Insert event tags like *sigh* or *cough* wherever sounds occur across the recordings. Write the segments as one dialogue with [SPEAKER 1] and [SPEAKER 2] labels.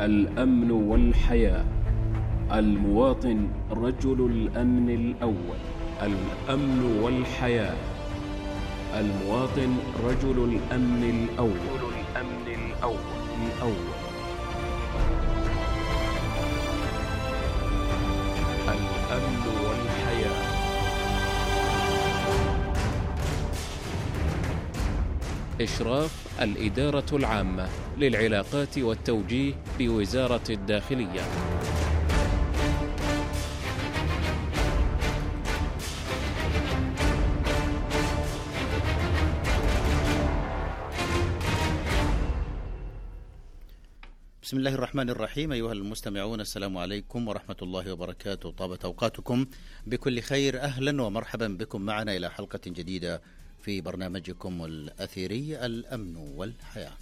[SPEAKER 1] الأمن والحياة. المواطن رجل الأمن الأول. الأمن والحياة. المواطن رجل الأمن الأول. الأمن الأول. الأول. إشراف الإدارة العامة للعلاقات والتوجيه بوزارة الداخلية.
[SPEAKER 2] بسم الله الرحمن الرحيم. أيها المستمعون السلام عليكم ورحمة الله وبركاته. طابت أوقاتكم بكل خير. أهلا ومرحبا بكم معنا إلى حلقة جديدة في برنامجكم الأثيري الأمن والحياة.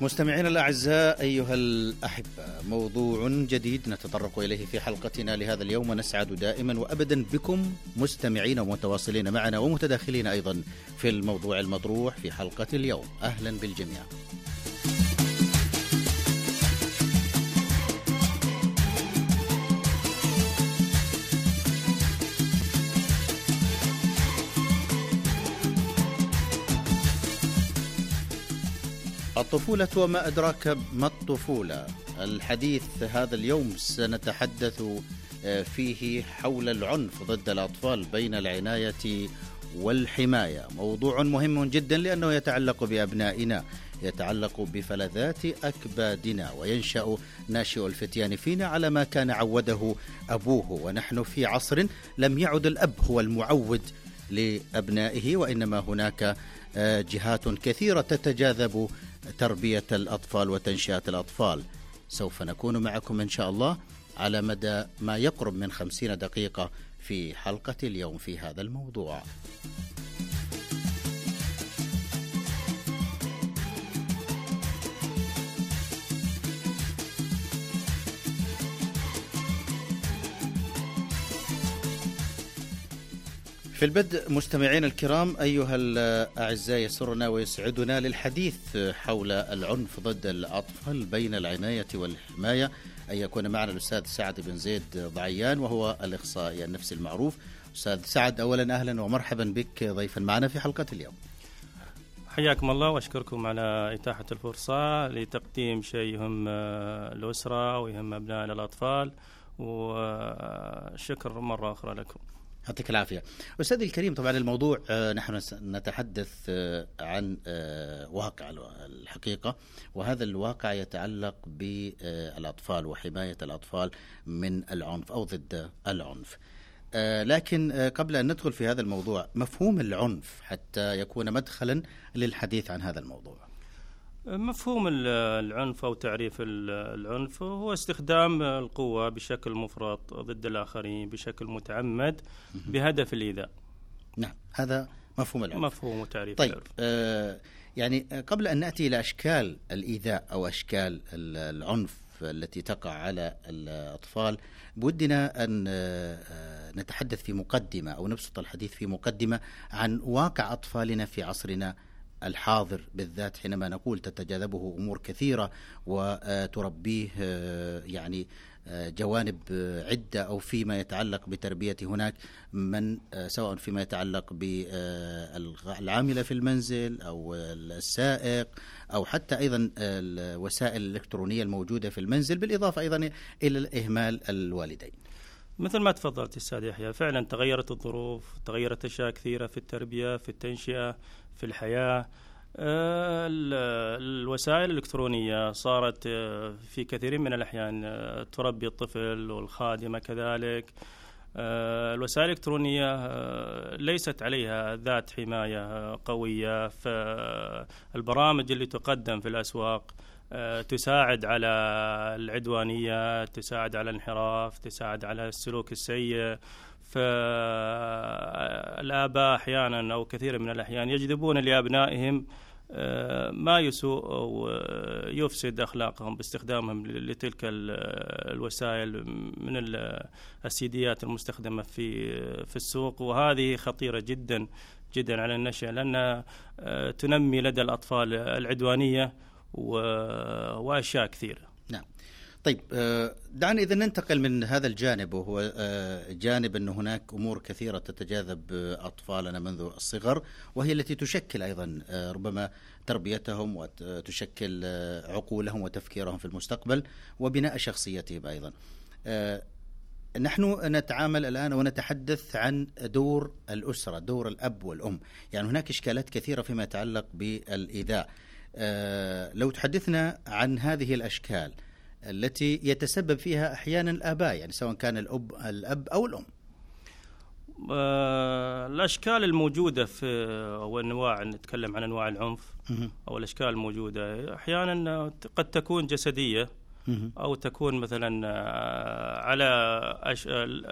[SPEAKER 2] مستمعينا الأعزاء أيها الأحبة موضوع جديد نتطرق إليه في حلقتنا لهذا اليوم ونسعد دائما وأبدا بكم مستمعين ومتواصلين معنا ومتداخلين أيضا في الموضوع المطروح في حلقة اليوم. أهلا بالجميع. الطفولة وما أدراك ما الطفولة. الحديث هذا اليوم سنتحدث فيه حول العنف ضد الأطفال بين العناية والحماية. موضوع مهم جدا لأنه يتعلق بأبنائنا يتعلق بفلذات أكبادنا وينشأ ناشئ الفتيان فينا على ما كان عوده أبوه. ونحن في عصر لم يعد الأب هو المعود لأبنائه وإنما هناك جهات كثيرة تتجاذب تربية الأطفال وتنشئة الأطفال. سوف نكون معكم إن شاء الله على مدى ما يقرب من خمسين دقيقة في حلقة اليوم في هذا الموضوع. في البدء مستمعينا الكرام أيها الأعزاء يسرنا ويسعدنا للحديث حول العنف ضد الأطفال بين العناية والحماية. أن يكون معنا الأستاذ سعد بن زيد ضعيان وهو الإخصائي النفسي المعروف. أستاذ سعد أولا أهلا ومرحبا بك ضيفا معنا في حلقة اليوم.
[SPEAKER 3] حياكم الله وأشكركم على إتاحة الفرصة لتقديم شيء يهم الأسرة ويهم ابنائنا الأطفال. وشكر مرة أخرى لكم.
[SPEAKER 2] يعطيك العافية. أستاذي الكريم طبعا الموضوع نحن نتحدث عن واقع الحقيقة وهذا الواقع يتعلق بالأطفال وحماية الأطفال من العنف أو ضد العنف. لكن قبل أن ندخل في هذا الموضوع مفهوم العنف حتى يكون مدخلا للحديث عن هذا الموضوع.
[SPEAKER 3] مفهوم العنف أو تعريف العنف هو استخدام القوة بشكل مفرط ضد الآخرين بشكل متعمد بهدف الإيذاء.
[SPEAKER 2] نعم هذا مفهوم العنف.
[SPEAKER 3] مفهوم وتعريف
[SPEAKER 2] طيب آه يعني قبل أن نأتي إلى أشكال الإيذاء أو أشكال العنف التي تقع على الأطفال بودنا أن نتحدث في مقدمة أو نبسط الحديث في مقدمة عن واقع أطفالنا في عصرنا الحاضر بالذات حينما نقول تتجاذبه أمور كثيرة وتربيه يعني جوانب عدة أو فيما يتعلق بتربية هناك من سواء فيما يتعلق بالعامله في المنزل أو السائق أو حتى أيضا الوسائل الإلكترونية الموجودة في المنزل بالإضافة أيضا إلى الاهمال الوالدين.
[SPEAKER 3] مثل ما تفضلت أستاذ يحيى فعلا تغيرت الظروف تغيرت أشياء كثيرة في التربية في التنشئة في الحياة. الوسائل الإلكترونية صارت في كثير من الأحيان تربي الطفل والخادمة كذلك. الوسائل الإلكترونية ليست عليها ذات حماية قوية. فالبرامج اللي تقدم في الأسواق تساعد على العدوانية تساعد على الانحراف تساعد على السلوك السيء. فالآباء أحيانا أو كثير من الأحيان يجذبون لأبنائهم آه، ما يسوء أو آه، يفسد أخلاقهم باستخدامهم لتلك ال- الوسائل من ال- السيديات المستخدمة في في السوق. وهذه خطيرة جدا جدا على النشأ لأنها آه، تنمي لدى الأطفال العدوانية وأشياء كثيرة.
[SPEAKER 2] نعم. طيب آه، دعنا إذا ننتقل من هذا الجانب وهو آه، جانب أن هناك أمور كثيرة تتجاذب آه، أطفالنا منذ الصغر وهي التي تشكل أيضا آه، ربما تربيتهم وتشكل عقولهم وتفكيرهم في المستقبل وبناء شخصيتهم أيضا. آه، نحن نتعامل الآن ونتحدث عن دور الأسرة دور الأب والأم. يعني هناك إشكالات كثيرة فيما يتعلق بالإيذاء. آه، لو تحدثنا عن هذه الأشكال التي يتسبب فيها أحيانا الآباء يعني سواء كان الأب, الأب أو الأم.
[SPEAKER 3] آه، الأشكال الموجودة في أو أنواع نتكلم عن أنواع العنف
[SPEAKER 2] مهم.
[SPEAKER 3] أو الأشكال الموجودة أحيانا قد تكون جسدية
[SPEAKER 2] مهم.
[SPEAKER 3] أو تكون مثلا آه، على أش...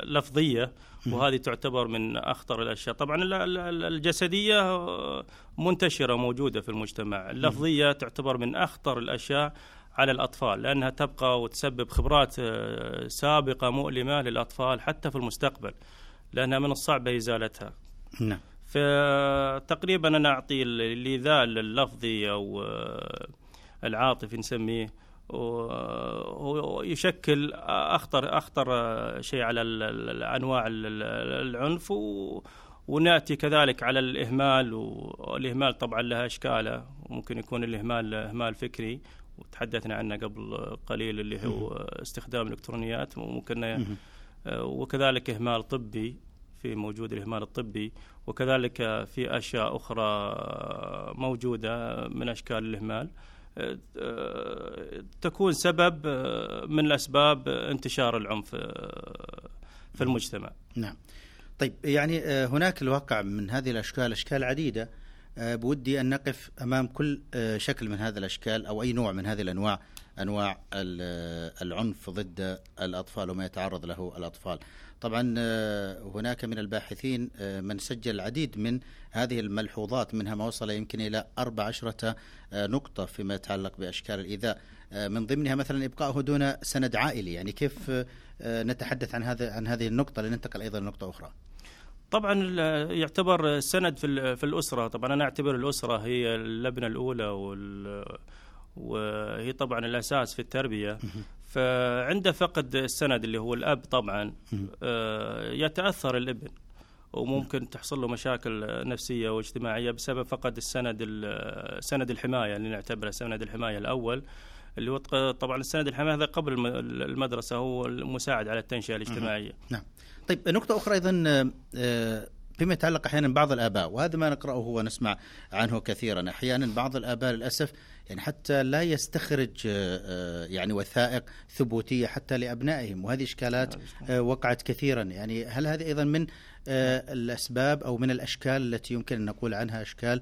[SPEAKER 3] لفظية وهذه تعتبر من أخطر الأشياء. طبعا ال- ال- الجسدية آه، منتشرة موجودة في المجتمع. اللفظية تعتبر من أخطر الأشياء. على الأطفال لأنها تبقى وتسبب خبرات آه، سابقة مؤلمة للأطفال حتى في المستقبل لأنها من الصعب إزالتها.
[SPEAKER 2] نعم.
[SPEAKER 3] فتقريبا أنا أعطي ال- الإيذاء اللفظي أو آه، العاطفي نسميه و- هو يشكل أخطر أخطر شيء على انواع ال- ال- العنف و- ونأتي كذلك على الإهمال والاهمال طبعا لها إشكالة ممكن يكون الإهمال إهمال فكري وتحدثنا عنه قبل قليل اللي هو استخدام الإلكترونيات وممكن. آه، وكذلك إهمال طبي في موجود الإهمال الطبي وكذلك في أشياء أخرى موجودة من أشكال الإهمال. آه، آه، تكون سبب من الأسباب انتشار العنف في المجتمع.
[SPEAKER 2] نعم. طيب يعني هناك الواقع من هذه الأشكال أشكال عديدة. آه، بودي أن نقف أمام كل آه، شكل من هذه الأشكال أو أي نوع من هذه الأنواع أنواع آه، العنف ضد الأطفال وما يتعرض له الأطفال. طبعا آه، هناك من الباحثين آه، من سجل العديد من هذه الملحوظات منها ما وصل يمكن إلى أربع عشرة آه، نقطة فيما يتعلق بأشكال الإيذاء. آه، من ضمنها مثلا إبقاؤه دون سند عائلي. يعني كيف آه، آه، نتحدث عن هذا عن هذه النقطة لننتقل أيضا لنقطة أخرى.
[SPEAKER 3] طبعا يعتبر سند في في الأسرة. طبعا أنا أعتبر الأسرة هي اللبنة الأولى وال وهي طبعا الأساس في التربية. فعند فقد السند اللي هو الأب طبعا آه، يتأثر الابن وممكن تحصل له مشاكل نفسية واجتماعية بسبب فقد السند ال- سند الحماية اللي نعتبره سند الحماية الأول اللي هو طبعا السند الحماية هذا قبل الم- المدرسة هو المساعد على التنشئة الاجتماعية.
[SPEAKER 2] نعم. طيب نقطة أخرى أيضا آه، آه، فيما يتعلق أحيانا بعض الآباء وهذا ما نقرأه ونسمع عنه كثيرا. أحيانا بعض الآباء للأسف يعني حتى لا يستخرج آه، يعني وثائق ثبوتية حتى لأبنائهم وهذه إشكالات وقعت كثيرا. يعني هل هذه أيضا من آه، الأسباب أو من الأشكال التي يمكن أن نقول عنها أشكال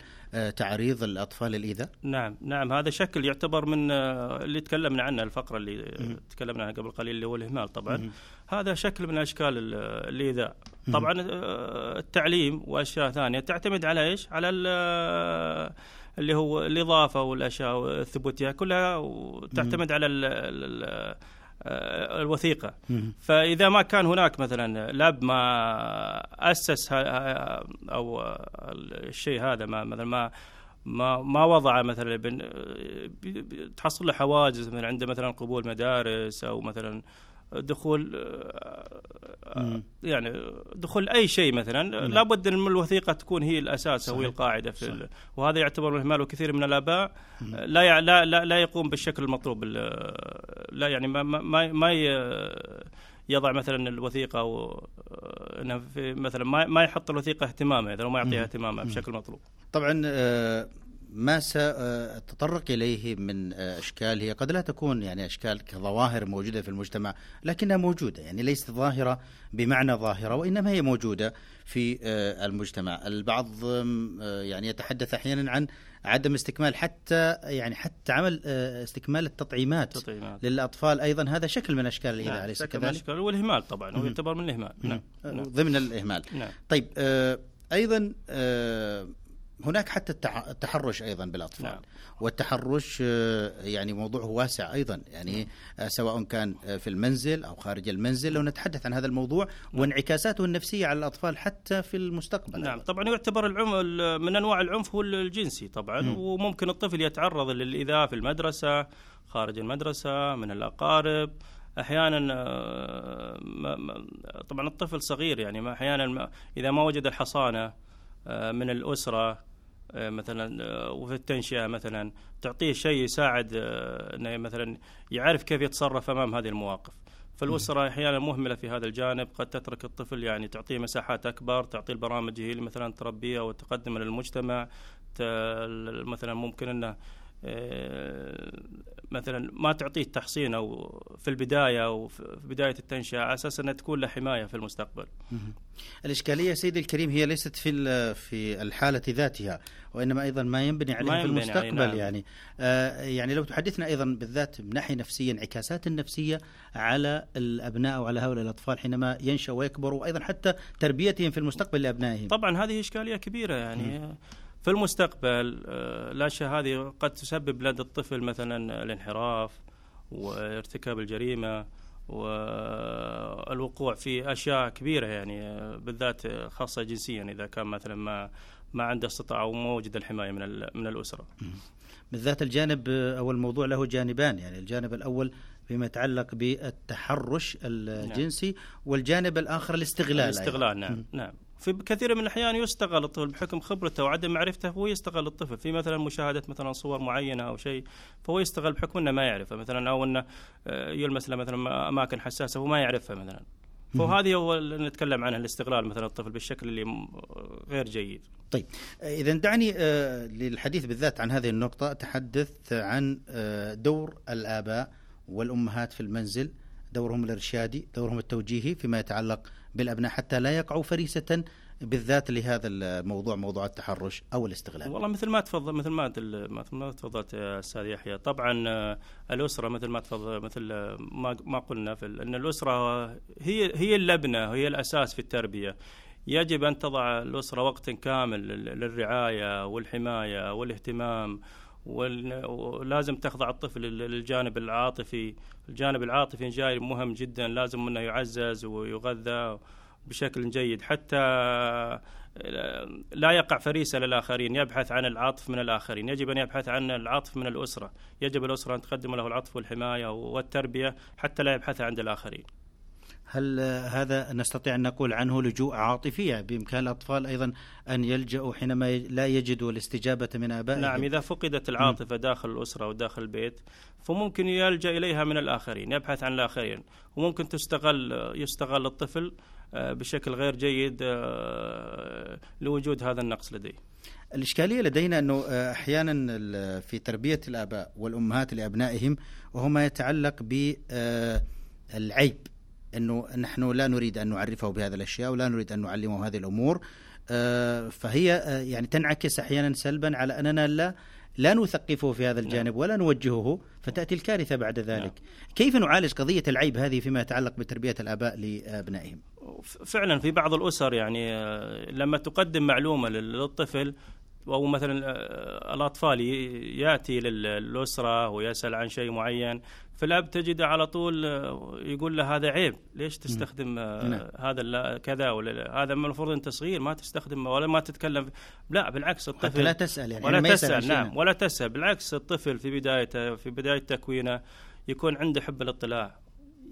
[SPEAKER 2] تعريض الأطفال للإيذاء؟
[SPEAKER 3] نعم نعم هذا شكل يعتبر من اللي تكلمنا عنه الفقرة اللي آه، تكلمنا عنها قبل قليل اللي هو الإهمال طبعا. هذا شكل من أشكال ال- الإيذاء. طبعا آه، التعليم وأشياء ثانية. تعتمد على إيش؟ على آه، اللي هو الإضافة والأشياء الثبوتية كلها وتعتمد على ال ال آه، الوثيقة. فإذا ما كان هناك مثلا الأب ما ه- أو الشيء هذا ما مثلا ما ما ما وضع مثلا تحصل له حواجز من عنده مثلا قبول مدارس أو مثلا دخول آه، يعني دخول أي شيء مثلا. لابد إن الوثيقة تكون هي الأساس أو هي القاعدة في ال- وهذا يعتبر إهمال وكثير من الآباء. لا يع- لا لا, لا يقوم بالشكل المطلوب ال- لا يعني ما ما ما, يضع مثلا الوثيقة أو إنه في مثلا ما ما يحط الوثيقة اهتمامه إذا ما يعطيها اهتمامه بشكل مطلوب.
[SPEAKER 2] طبعا آه، ما سأتطرق إليه من أشكال هي قد لا تكون يعني أشكال كظواهر موجودة في المجتمع لكنها موجودة يعني ليست ظاهرة بمعنى ظاهرة وإنما هي موجودة في المجتمع. البعض يعني يتحدث أحيانا عن عدم استكمال حتى يعني حتى عمل استكمال التطعيمات
[SPEAKER 3] تطعيمات.
[SPEAKER 2] للأطفال أيضا. هذا شكل من أشكال الإيذاء
[SPEAKER 3] نعم، شكل من
[SPEAKER 2] كذلك؟
[SPEAKER 3] الأشكال والإهمال طبعا هو يعتبر من الإهمال. نعم نعم.
[SPEAKER 2] ضمن الإهمال.
[SPEAKER 3] نعم.
[SPEAKER 2] طيب آه، أيضا آه، هناك حتى التحرش أيضا بالأطفال.
[SPEAKER 3] نعم.
[SPEAKER 2] والتحرش آه، يعني موضوع واسع أيضا. يعني آه، سواء كان آه، في المنزل أو خارج المنزل. لو نتحدث عن هذا الموضوع
[SPEAKER 3] نعم.
[SPEAKER 2] وانعكاساته النفسية على الأطفال حتى في المستقبل.
[SPEAKER 3] نعم. طبعا يعتبر العنف من أنواع العنف هو الجنسي طبعا.
[SPEAKER 2] مم.
[SPEAKER 3] وممكن الطفل يتعرض للايذاء في المدرسة خارج المدرسة من الأقارب. أحيانا طبعا الطفل صغير يعني أحيانا إذا ما وجد الحصانة من الأسرة مثلا آه، وفي التنشئة مثلا تعطيه شيء يساعد آه، إنه مثلا يعرف كيف يتصرف أمام هذه المواقف. فالأسرة أحيانا مهملة في هذا الجانب قد تترك الطفل يعني تعطيه مساحات أكبر تعطيه البرامج هي اللي مثلا تربيه وتقدم للمجتمع. مثلا ممكن إنه آه، مثلا ما تعطيه تحصين أو في البداية أو في بداية التنشئة على أساس إنها تكون له حماية في المستقبل.
[SPEAKER 2] الإشكالية سيدي الكريم هي ليست في في الحالة ذاتها. وإنما أيضا ما ينبني عليها في
[SPEAKER 3] ينبني عليه،
[SPEAKER 2] المستقبل
[SPEAKER 3] نعم.
[SPEAKER 2] يعني. آه يعني لو تحدثنا أيضا بالذات من ناحية نفسيه انعكاسات النفسية على الأبناء وعلى هؤلاء الأطفال حينما ينشأوا ويكبروا وأيضا حتى تربيتهم في المستقبل لأبنائهم.
[SPEAKER 3] طبعا هذه إشكالية كبيرة يعني. في المستقبل آه، الاشياء هذه قد تسبب لدى الطفل مثلا الانحراف وارتكاب الجريمة والوقوع في أشياء كبيرة يعني آه، بالذات خاصة جنسيا. إذا كان مثلا ما ما عنده استطاعه أو ما وجد الحماية من من الأسرة.
[SPEAKER 2] بالذات الجانب أو الموضوع له جانبان يعني الجانب الأول فيما يتعلق بالتحرش الجنسي والجانب الآخر الاستغلال أيضاً.
[SPEAKER 3] الاستغلال نعم. نعم في كثير من الأحيان يستغل الطفل بحكم خبرته وعدم معرفته هو يستغل الطفل في مثلا مشاهدة مثلا صور معينة أو شيء فهو يستغل بحكم إنه ما يعرفه مثلا أو إنه آه، يلمس له مثلا أماكن حساسة وما يعرفها مثلا فهذه هو اللي نتكلم عنها الاستغلال مثلا الطفل بالشكل اللي غير جيد.
[SPEAKER 2] طيب إذا دعني آه، للحديث بالذات عن هذه النقطة أتحدث عن آه، دور الآباء والأمهات في المنزل دورهم الإرشادي دورهم التوجيهي فيما يتعلق بالأبناء حتى لا يقعوا فريسة بالذات لهذا الموضوع موضوع التحرش أو الاستغلال.
[SPEAKER 3] والله مثل ما تفضل مثل ما مثل ما تفضلت أستاذ يحيى. طبعا آه، الأسرة مثل ما تفضل مثل ما ما قلنا في أن الأسرة هي هي اللبنة هي الأساس في التربية. يجب أن تضع الأسرة وقت كامل لل- للرعاية والحماية والاهتمام وال- ولازم تخضع الطفل لل- للجانب العاطفي. الجانب العاطفي جاي مهم جدا لازم أنه يعزز ويغذى بشكل جيد. حتى لا يقع فريسة للآخرين يبحث عن العطف من الآخرين. يجب أن يبحث عن العطف من الأسرة. يجب الأسرة أن تقدم له العطف والحماية والتربية حتى لا يبحث عند الآخرين.
[SPEAKER 2] هل هذا نستطيع أن نقول عنه لجوء عاطفي يعني بإمكان الأطفال أيضا أن يلجأوا حينما لا يجدوا الاستجابة من آبائهم.
[SPEAKER 3] نعم إذا فقدت العاطفة داخل الأسرة وداخل البيت فممكن يلجأ إليها من الآخرين يبحث عن الآخرين. وممكن تستغل يستغل الطفل آه، بشكل غير جيد آه، لوجود هذا النقص لديه.
[SPEAKER 2] الإشكالية لدينا أنه آه، أحيانا في تربية الآباء والأمهات لأبنائهم وهو ما يتعلق بالعيب أنه نحن لا نريد أن نعرفه بهذه الأشياء ولا نريد أن نعلمه هذه الأمور. آه، فهي آه، يعني تنعكس أحيانا سلبا على أننا لا لا نثقفه في هذا الجانب ولا نوجهه فتأتي الكارثة بعد ذلك.
[SPEAKER 3] نعم.
[SPEAKER 2] كيف نعالج قضية العيب هذه فيما يتعلق بتربية الآباء لأبنائهم؟
[SPEAKER 3] ف- فعلا في بعض الأسر يعني آه، لما تقدم معلومة لل- للطفل أو مثلا آه، الأطفال يأتي لل- للأسرة ويسأل عن شيء معين فالأب تجده على طول آه، يقول له هذا عيب ليش تستخدم آه،
[SPEAKER 2] نعم.
[SPEAKER 3] هذا كذا ولا لا؟ هذا من المفروض أنت صغير ما تستخدم ولا ما تتكلم لا بالعكس الطفل
[SPEAKER 2] حتى لا تسأل يعني
[SPEAKER 3] ولا
[SPEAKER 2] عن
[SPEAKER 3] تسأل
[SPEAKER 2] شيء.
[SPEAKER 3] نعم ولا تسأل بالعكس الطفل في بدايته في بداية تكوينه يكون عنده حب الاطلاع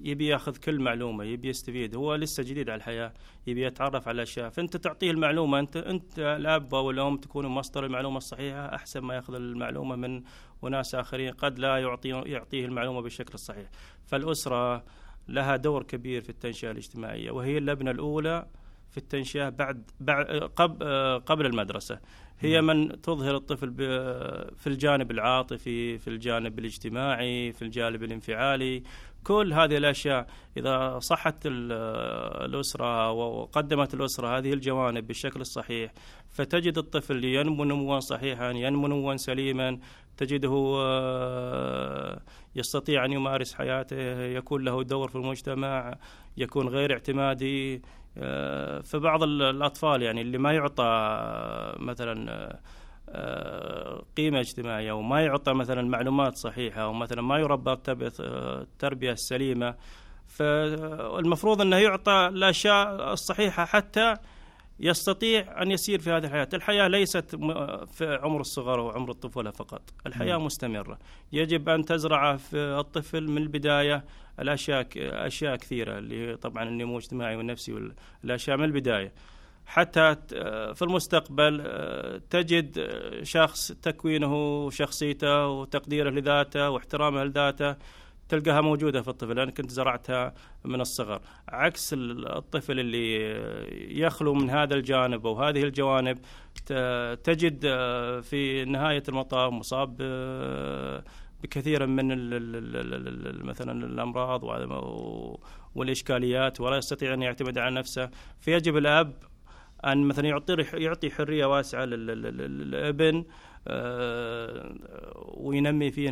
[SPEAKER 3] يبي ياخذ كل معلومة يبي يستفيد هو لسه جديد على الحياة يبي يتعرف على الاشياء فأنت تعطيه المعلومة أنت أنت الأب أو الأم تكونوا مصدر المعلومة الصحيحة أحسن ما يأخذ المعلومة من وناس آخرين قد لا يعطي يعطيه المعلومة بالشكل الصحيح. فالأسرة لها دور كبير في التنشئة الاجتماعية وهي اللبنة الأولى في التنشئة بعد, بعد قبل قبل المدرسة. هي من تظهر الطفل في الجانب العاطفي في الجانب الاجتماعي في الجانب الانفعالي. كل هذه الأشياء إذا صحت ال- الأسرة وقدمت الأسرة هذه الجوانب بالشكل الصحيح فتجد الطفل ينمو نموا صحيحا ينمو نموا سليما تجده آه، يستطيع أن يمارس حياته يكون له دور في المجتمع يكون غير اعتمادي آه، فبعض ال- الأطفال يعني اللي ما يعطى آه، مثلا قيمة اجتماعية وما يعطى مثلا معلومات صحيحة أو مثلا ما يربى التربية السليمة فالمفروض أنه يعطى الأشياء الصحيحة حتى يستطيع أن يسير في هذه الحياة. الحياة ليست في عمر الصغر وعمر الطفولة فقط. الحياة م. مستمرة. يجب أن تزرع في الطفل من البداية الأشياء أشياء كثيرة اللي طبعا النمو الاجتماعي والنفسي والأشياء من البداية. حتى في المستقبل تجد شخص تكوينه وشخصيته وتقديره لذاته واحترامه لذاته تلقاها موجودة في الطفل. أنا كنت زرعتها من الصغر. عكس الطفل اللي يخلو من هذا الجانب أو هذه الجوانب تجد في نهاية المطاف مصاب بكثير من مثلا الأمراض والإشكاليات ولا يستطيع أن يعتمد على نفسه. فيجب الأب أن مثلا يعطي يعطي حرية واسعة للابن آه، وينمي فيه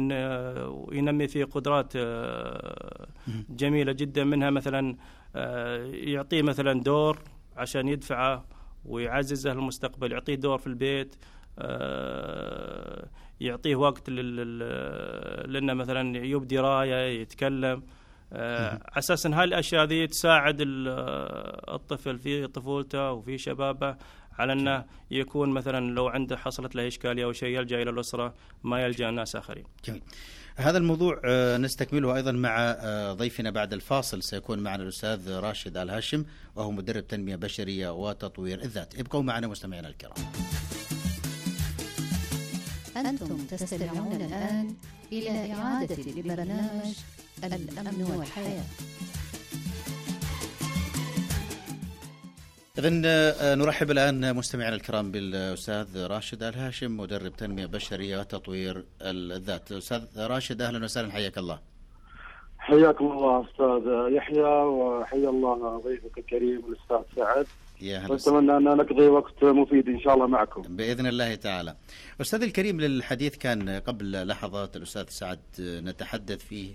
[SPEAKER 3] وينمي فيه قدرات آه، جميلة جدا منها مثلا آه، يعطيه مثلا دور عشان يدفعه ويعززه المستقبل يعطيه دور في البيت يعطيه وقت لأنه مثلا يبدي راية يتكلم. أساسا هاي الاشياء ذي تساعد الطفل في طفولته وفي شبابه على أنه يكون مثلا لو عنده حصلت له إشكالية أو شيء يلجأ إلى الأسرة ما يلجأ الناس آخرين.
[SPEAKER 2] جميل. هذا الموضوع آه، نستكمله أيضا مع آه، ضيفنا بعد الفاصل سيكون معنا الأستاذ راشد ال هاشم وهو مدرب تنمية بشرية وتطوير الذات، ابقوا معنا مستمعينا الكرام.
[SPEAKER 4] أنتم تستمعون الآن إلى إعادة لبرنامج الأمن والحياة.
[SPEAKER 2] إذا آه، نرحب الآن مستمعينا الكرام بالأستاذ راشد الهاشم مدرب تنمية بشرية وتطوير الذات أستاذ راشد أهلا وسهلا حياك الله
[SPEAKER 5] حياكم الله أستاذ يحيى وحيا الله ضيفك الكريم الأستاذ سعد
[SPEAKER 2] يا هلا
[SPEAKER 5] واتمنى أن نقضي وقت مفيد إن شاء الله معكم.
[SPEAKER 2] بإذن الله تعالى. أستاذ الكريم للحديث كان قبل لحظات الأستاذ سعد نتحدث فيه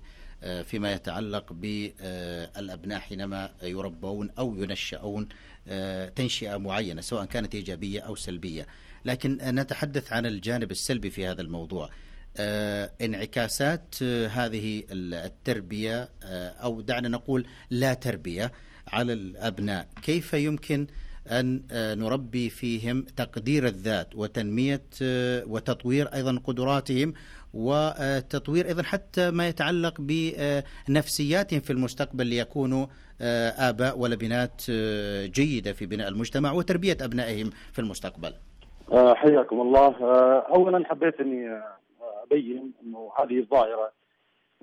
[SPEAKER 2] فيما يتعلق بالأبناء حينما يربون أو ينشؤون آه، تنشئة معينة سواء كانت إيجابية أو سلبية. لكن نتحدث عن الجانب السلبي في هذا الموضوع. آه، انعكاسات آه، هذه التربية أو دعنا نقول لا تربية على الأبناء. كيف يمكن أن نربي فيهم تقدير الذات وتنمية وتطوير أيضا قدراتهم وتطوير أيضا حتى ما يتعلق بنفسياتهم في المستقبل ليكونوا آه، آباء ولبنات آه، جيدة في بناء المجتمع وتربية أبنائهم في المستقبل
[SPEAKER 5] آه، حياكم الله أولا حبيت أني أبين أنه هذه الظاهرة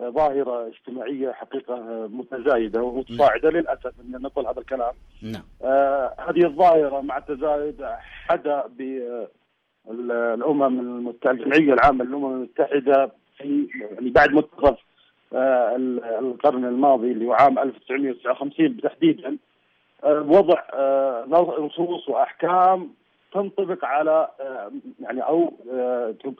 [SPEAKER 5] ظاهرة اجتماعية حقيقة متزايدة ومتصاعدة نعم. للأسف أن نقول هذا الكلام
[SPEAKER 2] نعم.
[SPEAKER 5] هذه الظاهرة مع التزايد حدا بالأمم المتحدة الجمعية العامة للأمم المتحدة في يعني بعد منتصف آه، القرن الماضي اللي هو عام 1959 تحديدا آه، وضع آه، نصوص وأحكام تنطبق على يعني أو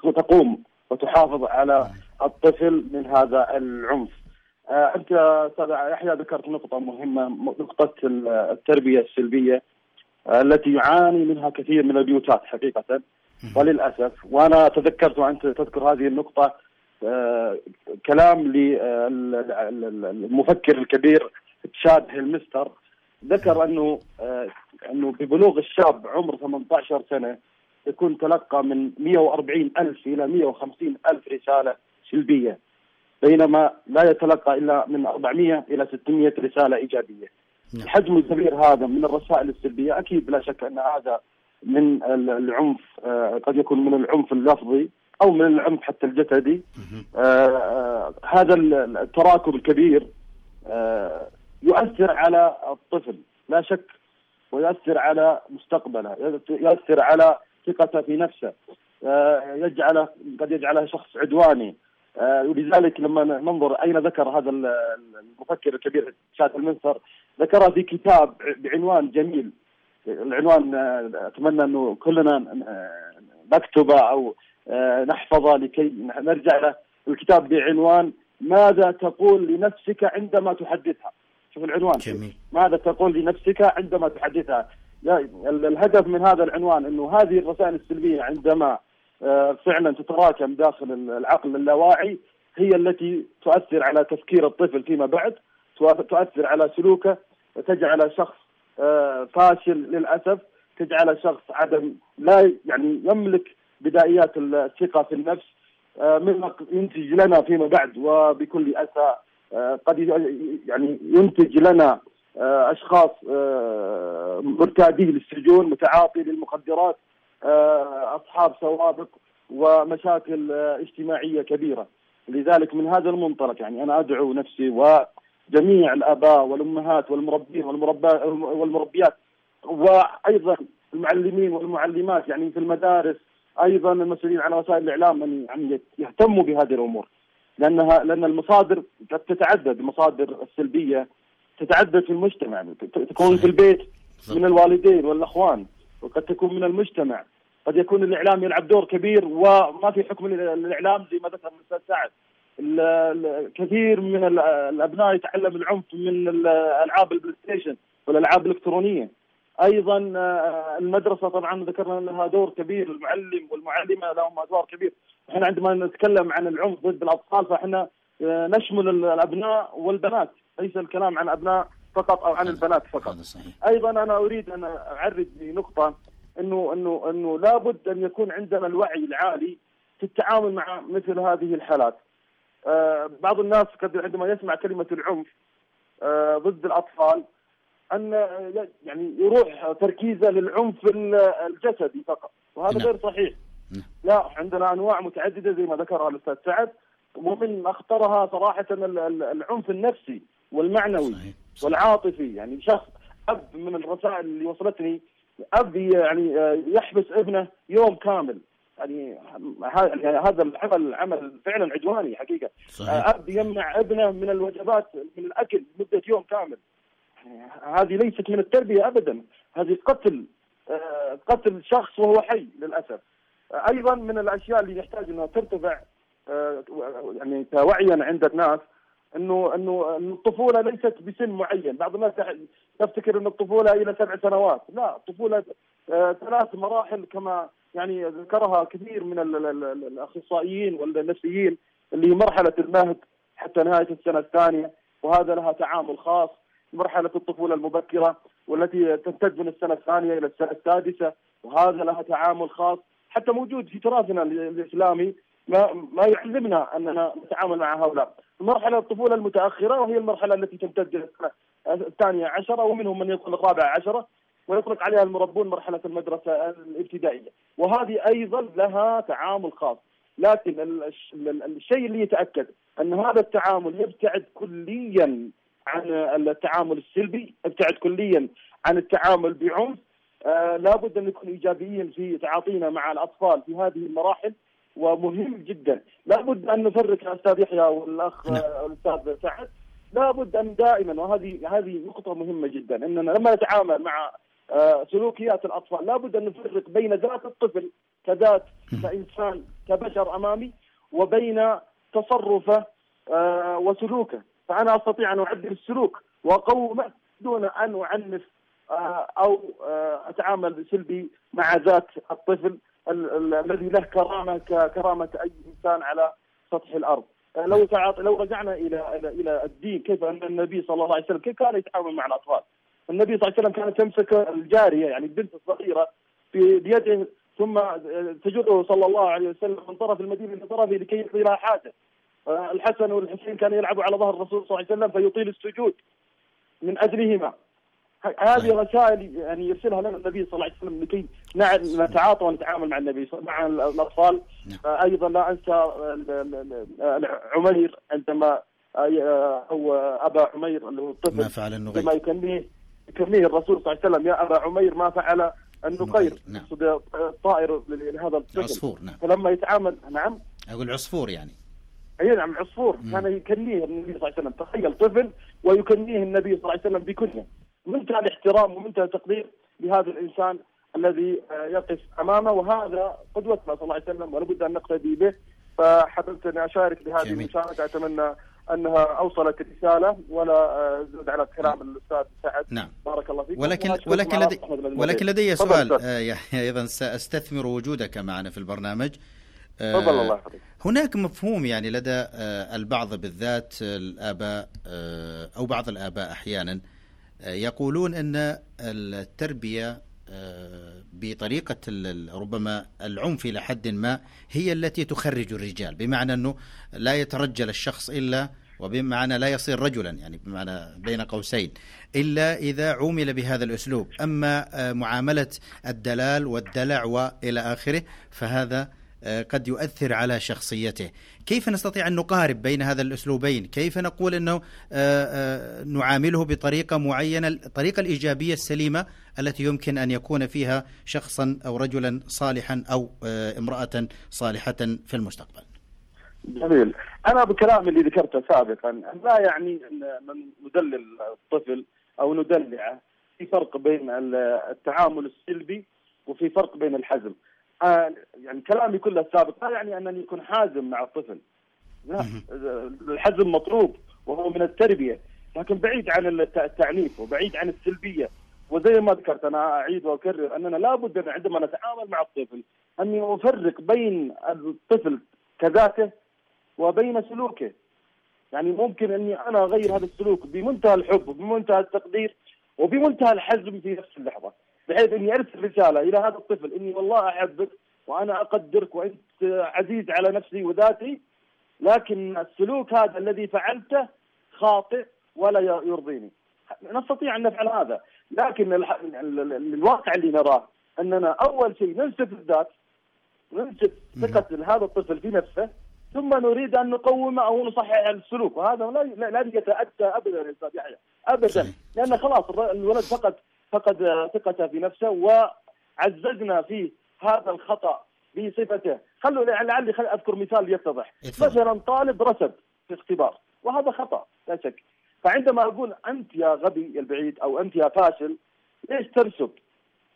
[SPEAKER 5] تقوم وتحافظ على الطفل من هذا العنف. أنت أستاذ يحيى ذكرت نقطة مهمة نقطة التربية السلبية التي يعاني منها كثير من البيوتات حقيقة وللأسف وأنا تذكرت وانت تذكر هذه النقطة آه، كلام للمفكر الكبير تشاد هيلمستر ذكر أنه آه، أنه ببلوغ الشاب عمر 18 سنة يكون تلقى من 140 ألف إلى 150 ألف رسالة سلبية بينما لا يتلقى إلا من 400 إلى 600 رسالة إيجابية. نعم. الحجم الكبير هذا من الرسائل السلبية أكيد لا شك أن هذا من العنف آه، قد يكون من العنف اللفظي أو من العنف حتى الجسدي. آه آه هذا التراكم الكبير يؤثر على الطفل لا شك ويؤثر على مستقبله يؤثر على ثقته في نفسه. يجعله قد يجعله شخص عدواني. ولذلك لما ننظر أين ذكر هذا المفكر الكبير شاد المنصر ذكرها في كتاب بعنوان جميل العنوان أتمنى أنه كلنا نكتبه أو آه، نحفظه لكي نرجع له الكتاب بعنوان ماذا تقول لنفسك عندما تحدثها؟ شوف العنوان.
[SPEAKER 2] جميل.
[SPEAKER 5] ماذا تقول لنفسك عندما تحدثها؟ الهدف من هذا العنوان أنه هذه الرسائل السلبية عندما آه، فعلا تتراكم داخل العقل اللاواعي هي التي تؤثر على تفكير الطفل فيما بعد تؤثر على سلوكه تجعل شخص فاشل للأسف تجعل شخص عدم لا يعني يملك بدايات الثقة في النفس آه، مما ينتج لنا فيما بعد وبكل أسى قد يعني ينتج لنا أشخاص مرتادين للسجون متعاطي للمخدرات أصحاب سوابق ومشاكل اجتماعية كبيرة. لذلك من هذا المنطلق يعني أنا أدعو نفسي وجميع الآباء والأمهات والمربين والمربيات وأيضا المعلمين والمعلمات يعني في المدارس أيضا المسؤولين على وسائل الإعلام ان يعني يهتموا بهذه الأمور. لانها لأن المصادر قد تتعدد المصادر السلبية تتعدد في المجتمع. يعني تكون في البيت من الوالدين والأخوان وقد تكون من المجتمع. قد يكون الإعلام يلعب دور كبير وما في حكم الاعلام زي ما ذكر الأستاذ سعد. كثير من الأبناء يتعلم العنف من الالعاب ال PlayStation والألعاب الإلكترونية. أيضا المدرسة طبعا ذكرنا لها دور كبير المعلم والمعلمة لهم دور كبير. إحنا عندما نتكلم عن العنف ضد الأطفال فإحنا نشمل الأبناء والبنات. ليس الكلام عن أبناء فقط أو عن البنات فقط. أيضا أنا أريد أن أعرج بنقطة إنه إنه إنه لابد أن يكون عندنا الوعي العالي في التعامل مع مثل هذه الحالات. آه بعض الناس قد عندما يسمع كلمة العنف آه ضد الأطفال أن يعني يروح تركيزه للعنف الجسدي فقط وهذا نعم. غير صحيح. نعم. لا عندنا أنواع متعددة زي ما ذكرها الأستاذ سعد ومن أخطرها صراحة العنف النفسي والمعنوي صحيح. صحيح. والعاطفي يعني شخص أب من الرسائل اللي وصلتني أب يعني آه، يحبس ابنه يوم كامل يعني, يعني هذا العمل عمل فعلا عدواني حقيقة. صحيح. آه، أب يمنع ابنه من الوجبات من الأكل مده يوم كامل. يعني هذه ليست من التربية ابدا. هذه قتل آه، قتل شخص وهو حي للأسف. أيضا من الأشياء اللي يحتاج أنها ترتفع يعني كوعيا عند الناس إنه إنه الطفولة ليست بسن معين، بعض الناس تفتكر إن الطفولة إلى سبع سنوات، لا الطفولة آه، ثلاث مراحل كما يعني ذكرها كثير من الأخصائيين والنفسيين اللي مرحلة المهد حتى نهاية السنة الثانية وهذا لها تعامل خاص، مرحلة الطفولة المبكرة والتي تمتد من السنة الثانية إلى السنة السادسة وهذا لها تعامل خاص، حتى موجود في تراثنا الإسلامي ما ما يعلمنا أننا نتعامل مع هؤلاء. مرحلة الطفولة المتأخرة وهي المرحلة التي تمتد إلى السنة الثانية عشرة ومنهم من يدخل الرابعة عشرة. ويطلق عليها المربون مرحلة المدرسة الابتدائية. وهذه أيضا لها تعامل خاص. لكن الشيء اللي يتأكد أن هذا التعامل يبتعد كليا عن التعامل السلبي يبتعد كليا عن التعامل بعنف. آه لابد أن نكون إيجابيين في تعاطينا مع الأطفال في هذه المراحل ومهم جدا. لابد أن نفرق أستاذ يحيى والأخ نعم. الاستاذ سعد. لابد أن دائما وهذه هذه نقطة مهمة جدا أننا لما نتعامل مع آه، سلوكيات الأطفال لابد أن نفرق بين ذات الطفل كذات كإنسان كبشر أمامي وبين تصرفه آه، وسلوكه فأنا أستطيع أن اعدل السلوك واقومه دون أن أعنف آه، أو أتعامل سلبي مع ذات الطفل الذي له كرامة ككرامه أي إنسان على سطح الأرض. لو لو رجعنا إلى إلى الدين كيف أن النبي صلى الله عليه وسلم كيف كان يتعامل مع الأطفال؟ النبي صلى الله عليه وسلم كانت تمسك الجارية يعني البنت الصغيرة في بيده ثم تجره صلى الله عليه وسلم من طرف المدينة إلى طرفه لكي يقضي لها حاجة. الحسن والحسين كانوا يلعبوا على ظهر الرسول صلى الله عليه وسلم فيطيل السجود من أجلهما هذه رسائل يعني يرسلها لنا النبي صلى الله عليه وسلم لكي نتعاطى ونتعامل مع النبي مع الأطفال نعم. آه، أيضا لا أنسى عمير عندما آه، أو أبا عمير اللي هو الطفل
[SPEAKER 2] ما فعل النغير
[SPEAKER 5] يكنيه يكنيه الرسول صلى الله عليه وسلم يا أبا عمير ما فعل النقير
[SPEAKER 2] نعم.
[SPEAKER 5] الطائر لهذا الطفل.
[SPEAKER 2] عصفور نعم.
[SPEAKER 5] فلما يتعامل نعم.
[SPEAKER 2] أقول عصفور يعني.
[SPEAKER 5] أي نعم عصفور. كان يكنيه النبي صلى الله عليه وسلم. تخيل طفل ويكنيه النبي صلى الله عليه وسلم بكنية. منتهى الاحترام ومنتهى التقدير لهذا الإنسان الذي آه، يقف أمامه وهذا قدوتنا صلى الله عليه وسلم ولابد أن نقتدي به. فحببت اني أشارك بهذه المشاركة أتمنى أنها أوصلت رساله ولا آه، زود على كلام الأستاذ سعد.
[SPEAKER 2] نعم.
[SPEAKER 5] بارك الله فيك.
[SPEAKER 2] ولكن ولكن لدي ولكن لدي سؤال آه، أيضا سأستثمر وجودك معنا في البرنامج.
[SPEAKER 5] آه، تفضل الله يحفظك.
[SPEAKER 2] هناك مفهوم يعني لدى آه، البعض بالذات الآباء آه، أو بعض الآباء أحيانا آه، يقولون أن التربية بطريقة ال- ربما العنف إلى حد ما هي التي تخرج الرجال بمعنى أنه لا يترجل الشخص إلا وبمعنى لا يصير رجلا يعني بمعنى بين قوسين إلا إذا عومل بهذا الأسلوب. أما آه، معاملة الدلال والدلع وإلى آخره فهذا قد يؤثر على شخصيته. كيف نستطيع أن نقارب بين هذا الأسلوبين؟ كيف نقول أنه آه، آه، نعامله بطريقة معينة الطريقة الإيجابية السليمة التي يمكن أن يكون فيها شخصا أو رجلا صالحا أو آه، امرأة صالحة في المستقبل؟
[SPEAKER 5] جميل. أنا بكلامي اللي ذكرته سابقا لا يعني أن ندلل الطفل أو ندلعه في فرق بين ال- التعامل السلبي وفي فرق بين الحزم. آه، يعني كلامي كله السابق لا يعني أنني أكون حازم مع الطفل. لا الحزم مطلوب وهو من التربية لكن بعيد عن الت- التعنيف وبعيد عن السلبية. وزي ما ذكرت أنا أعيد وأكرر أننا لابد أن عندما نتعامل مع الطفل أني أفرق بين الطفل كذاته وبين سلوكه. يعني ممكن أني أنا أغير هذا السلوك بمنتهى الحب وبمنتهى التقدير وبمنتهى الحزم في نفس اللحظة. بحيث إني أرسل رسالة إلى هذا الطفل إني والله أحبك وأنا أقدرك وأنت عزيز على نفسي وذاتي لكن السلوك هذا الذي فعلته خاطئ ولا يرضيني. نستطيع أن نفعل هذا لكن الواقع اللي نراه أننا أول شيء ننسف الذات ننسف ثقة هذا الطفل في نفسه ثم نريد أن نقومه أو نصحح السلوك. وهذا لا لا لن يتأتى ابدا يا أستاذ يحيى ابدا. لأن خلاص الولد فقد فقد ثقته في نفسه وعززنا في هذا الخطأ بصفته خلوا لعلي خل أذكر مثال يتضح. مثلا طالب رسب في اختبار وهذا خطأ لا شك فعندما أقول أنت يا غبي البعيد أو أنت يا فاشل ليش ترسب؟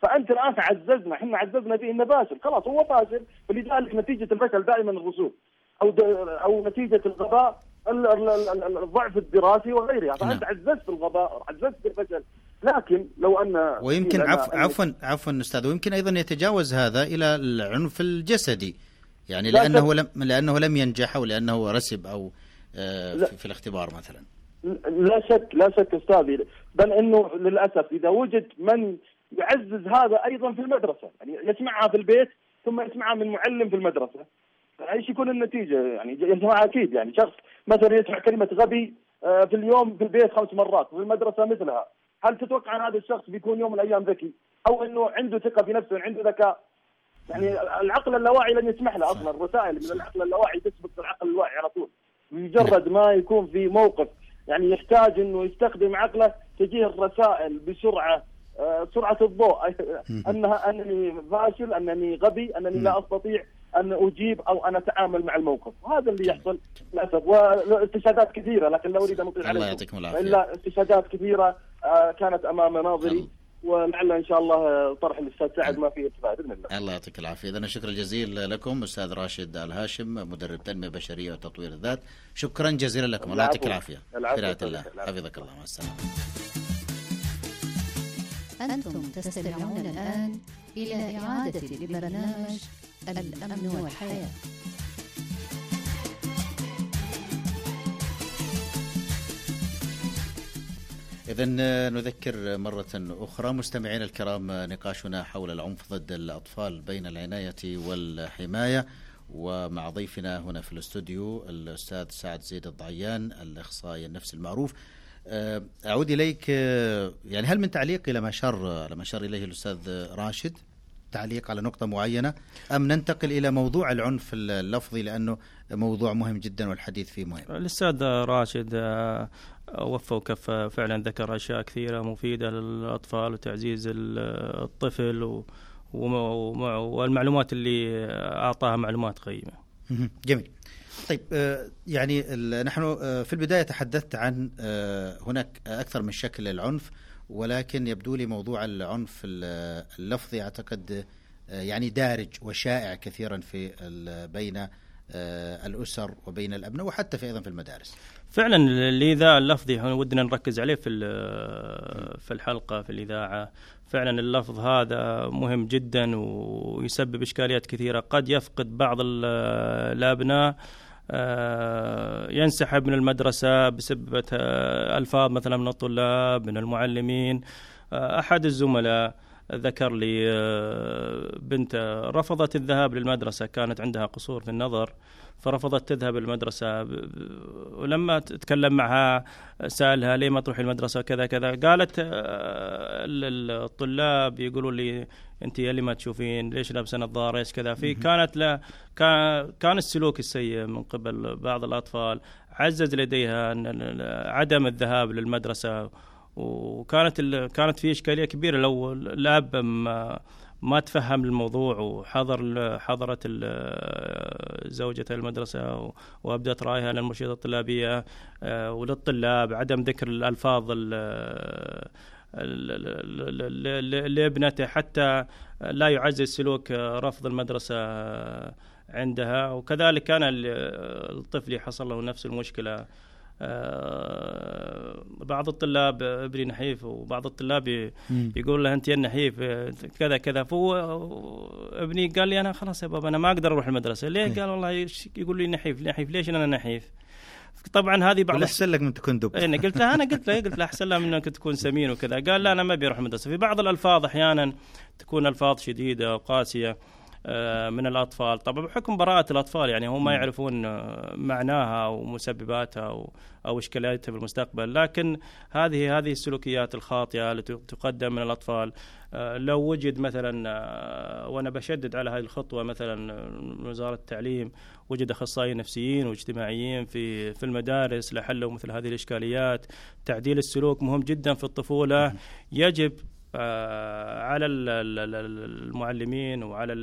[SPEAKER 5] فأنت الآن عززنا إحنا عززنا فيه إنه فاشل خلاص هو فاشل فلذلك نتيجة الفشل دائما الرسوب أو. أو نتيجة الغباء ال- ال- ال- ال- الضعف الدراسي وغيرها فأنت
[SPEAKER 2] نعم.
[SPEAKER 5] عززت الغباء عززت الفشل لكن لو أن
[SPEAKER 2] ويمكن
[SPEAKER 5] في لنا
[SPEAKER 2] عف
[SPEAKER 5] أن-
[SPEAKER 2] عفوا عفوا أستاذ ويمكن أيضا يتجاوز هذا إلى العنف الجسدي. يعني
[SPEAKER 5] لا
[SPEAKER 2] لأنه
[SPEAKER 5] شك.
[SPEAKER 2] لم لأنه لم ينجح أو لأنه رسب أو آه،. في في الاختبار مثلا.
[SPEAKER 5] لا شك لا شك استاذي بل إنه للأسف إذا وجد من يعزز هذا أيضا في المدرسة. يعني يسمعها في البيت ثم يسمعها من معلم في المدرسة. إيش يكون النتيجة؟ يعني أكيد يعني شخص مثلا يسمع كلمة غبي آه، في اليوم في البيت خمس مرات وفي المدرسة مثلها. هل تتوقع أن هذا الشخص بيكون يوم من الأيام ذكي؟ أو إنه عنده ثقة في نفسه عنده ذكاء؟ يعني العقل اللاواعي لن يسمح له أصلا. الرسائل من العقل اللاواعي تسبق العقل الواعي على طول. مجرد ما يكون في موقف يعني يحتاج إنه يستخدم عقله تجيه الرسائل بسرعة آه، سرعة الضوء. *laughs* أنها أنني فاشل أنني غبي أنني لا أستطيع أن أجيب أو أن أتعامل مع الموقف. وهذا اللي يحصل للأسف. واستشهادات كثيرة لكن لا أريد أن أطيل
[SPEAKER 2] الله يعطيكم العافية.
[SPEAKER 5] إلا إستشهادات كثيرة آه، كانت أمام ناظري ولعل إن شاء الله آه، طرح الأستاذ سعد ما فيه ارتفاع بإذن الله.
[SPEAKER 2] الله يعطيك العافية. إذا الشكر الجزيل لكم أستاذ راشد الهاشم مدرب تنمية بشرية وتطوير الذات. شكرا جزيلا لكم. الله يعطيك
[SPEAKER 5] العفو.
[SPEAKER 2] في رعاية
[SPEAKER 5] صديقي،
[SPEAKER 2] الله. حفظك الله. مع السلامة.
[SPEAKER 4] أنتم تستمعون الآن إلى إعادة لبرنامج الأمن والحياة.
[SPEAKER 2] إذا نذكر مرة أخرى مستمعينا الكرام نقاشنا حول العنف ضد الأطفال بين العناية والحماية ومع ضيفنا هنا في الاستوديو الأستاذ سعد زيد الضعيان الأخصائي النفسي المعروف. أعود إليك يعني هل من تعليق إلى ما شر لما شر إليه الأستاذ راشد؟ تعليق على نقطة معينة أم ننتقل إلى موضوع العنف اللفظي لأنه موضوع مهم جدا والحديث فيه مهم
[SPEAKER 3] الأستاذ راشد آه، وفى وكفى فعلا ذكر أشياء كثيرة مفيدة للأطفال وتعزيز ال- الطفل و والمعلومات اللي أعطاها معلومات.
[SPEAKER 2] مهم. جميل طيب آه، يعني نحن آه، في البداية تحدثت عن هناك أكثر من شكل للعنف ولكن يبدو لي موضوع العنف ال- اللفظي أعتقد آه، يعني دارج وشائع كثيرا في بين آه، الأسر وبين الأبناء وحتى في أيضا في المدارس.
[SPEAKER 3] فعلا الايذاء اللفظي ودنا نركز عليه في في الحلقة في الإذاعة فعلا اللفظ هذا مهم جدا ويسبب إشكاليات كثيرة قد يفقد بعض الأبناء ينسحب من المدرسة بسبب ألفاظ مثلا من الطلاب من المعلمين. آه، أحد الزملاء ذكر لي آه، بنت رفضت الذهاب للمدرسة كانت عندها قصور في النظر. فرفضت تذهب المدرسة. ولما تكلم معها سألها ليه ما تروحي المدرسة كذا كذا. قالت آه، الطلاب يقولوا لي أنت اللي ما تشوفين ليش لابسة نظارة إيش كذا. في كانت لا كان السلوك السيء من قبل بعض الأطفال. عزز لديها عدم الذهاب للمدرسة. وكانت كانت في إشكالية كبيرة. لو الأب ما تفهم الموضوع وحضر حضرت زوجة المدرسة وأبدت رأيها للمرشدة الطلابية آه، وللطلاب عدم ذكر الألفاظ لابنته حتى لا يعزز سلوك رفض المدرسة عندها. وكذلك كان الطفل حصل له نفس المشكلة. بعض الطلاب ابني نحيف وبعض الطلاب يقول له أنت يا نحيف كذا كذا. فهو ابني قال لي أنا خلاص يا بابا أنا ما أقدر أروح المدرسة. ليه؟ قال والله يقول لي نحيف؟ نحيف ليش أنا نحيف؟ طبعا هذه بعض
[SPEAKER 2] أحسن لك من تكون دب
[SPEAKER 3] أنا قلت له أنا قلت له قلت له أحسن له من إنك تكون سمين وكذا. قال لا أنا ما أبي أروح المدرسة. في بعض الألفاظ أحيانا تكون ألفاظ شديدة وقاسيه آه، من الأطفال. طبعا بحكم براءة الأطفال يعني هم ما يعرفون آه، معناها ومسبباتها أو أو اشكالياتها في المستقبل لكن هذه هذه السلوكيات الخاطئة التي تقدم من الأطفال آه، لو وجد مثلا وأنا بشدد على هذه الخطوة مثلا وزارة التعليم وجد أخصائيين نفسيين واجتماعيين في في المدارس لحلوا مثل هذه الإشكاليات تعديل السلوك مهم جدا في الطفولة يجب آه، على المعلمين وعلى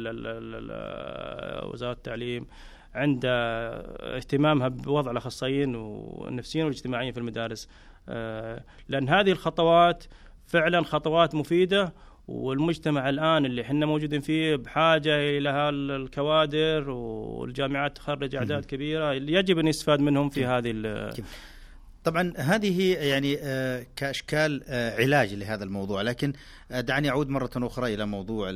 [SPEAKER 3] وزارة التعليم عند اهتمامها بوضع الأخصائيين والنفسيين والاجتماعيين في المدارس. آه، لأن هذه الخطوات فعلا خطوات مفيدة والمجتمع الآن اللي إحنا موجودين فيه بحاجة إلى هالكوادر والجامعات تخرج أعداد كبيرة يجب أن يستفاد منهم في هذه
[SPEAKER 2] طبعا هذه يعني آه، كأشكال آه، علاج لهذا الموضوع. لكن آه، دعني أعود مرة أخرى إلى موضوع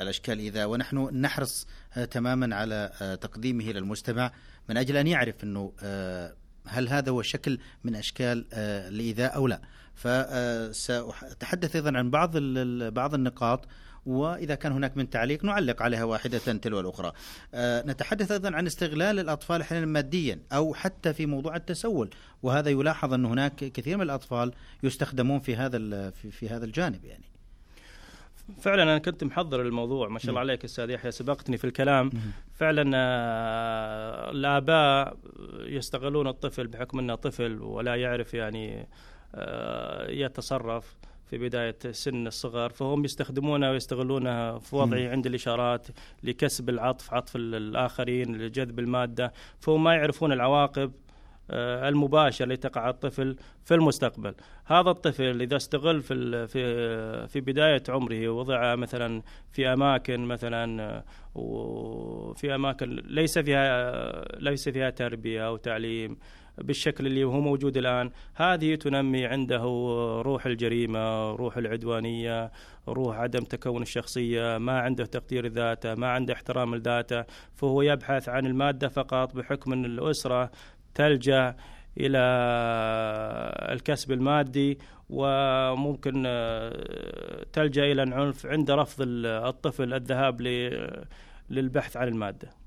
[SPEAKER 2] الأشكال. إذا ونحن نحرص تماما على تقديمه للمستمع من أجل أن يعرف إنه هل هذا هو شكل من أشكال الإيذاء أو لا. فسأتحدث أيضا عن بعض بعض النقاط وإذا كان هناك من تعليق نعلق عليها واحدة تلو الأخرى. أه نتحدث أيضا عن استغلال الأطفال أحيانا ماديا أو حتى في موضوع التسول وهذا يلاحظ أن هناك كثير من الأطفال يستخدمون في هذا في, في هذا الجانب يعني.
[SPEAKER 3] فعلا أنا كنت محضر الموضوع ما شاء الله عليك أستاذ يحيى سبقتني في الكلام. فعلا آه، الآباء يستغلون الطفل بحكم أنه طفل ولا يعرف يعني يتصرف في بداية سن الصغر فهم يستخدمونها ويستغلونها في وضعه عند الإشارات لكسب العطف عطف الآخرين لجذب المادة فهم ما يعرفون العواقب آه، المباشرة اللي تقع على الطفل في المستقبل. هذا الطفل إذا استغل في في في بداية عمره ووضع مثلا في أماكن مثلا آه، وفي أماكن ليس فيها ليس فيها تربية أو تعليم بالشكل اللي هو موجود الآن. هذه تنمي عنده روح الجريمة روح العدوانية روح عدم تكون الشخصية ما عنده تقدير ذاته ما عنده احترام لذاته فهو يبحث عن المادة فقط بحكم أن الأسرة تلجأ إلى الكسب المادي وممكن تلجأ إلى العنف عند رفض الطفل الذهاب للبحث عن المادة.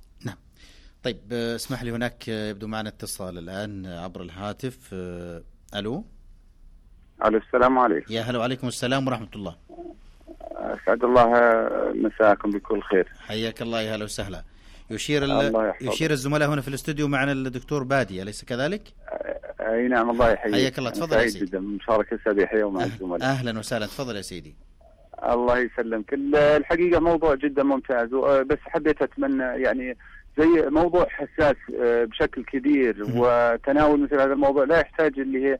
[SPEAKER 2] طيب اسمح لي هناك يبدو معنا اتصال الآن عبر الهاتف. ألو؟
[SPEAKER 6] ألو السلام عليكم.
[SPEAKER 2] يا هلا وعليكم السلام ورحمة الله.
[SPEAKER 6] أسعد الله مساكم بكل خير.
[SPEAKER 2] حياك الله يا هلا وسهلا. يشير الله يشير الزملاء هنا في الاستوديو معنا الدكتور بادي أليس كذلك؟
[SPEAKER 6] أي نعم الله يحييك.
[SPEAKER 2] حياك الله تفضل يا سيدي.
[SPEAKER 6] جدا مشاركة يحيى ومع الزملاء.
[SPEAKER 2] أهلا وسهلا تفضل يا سيدي.
[SPEAKER 6] الله يسلمك. الحقيقة موضوع جدا ممتاز بس حبيت أتمنى يعني زي موضوع حساس آه، بشكل كبير وتناول مثل هذا الموضوع لا يحتاج اللي هي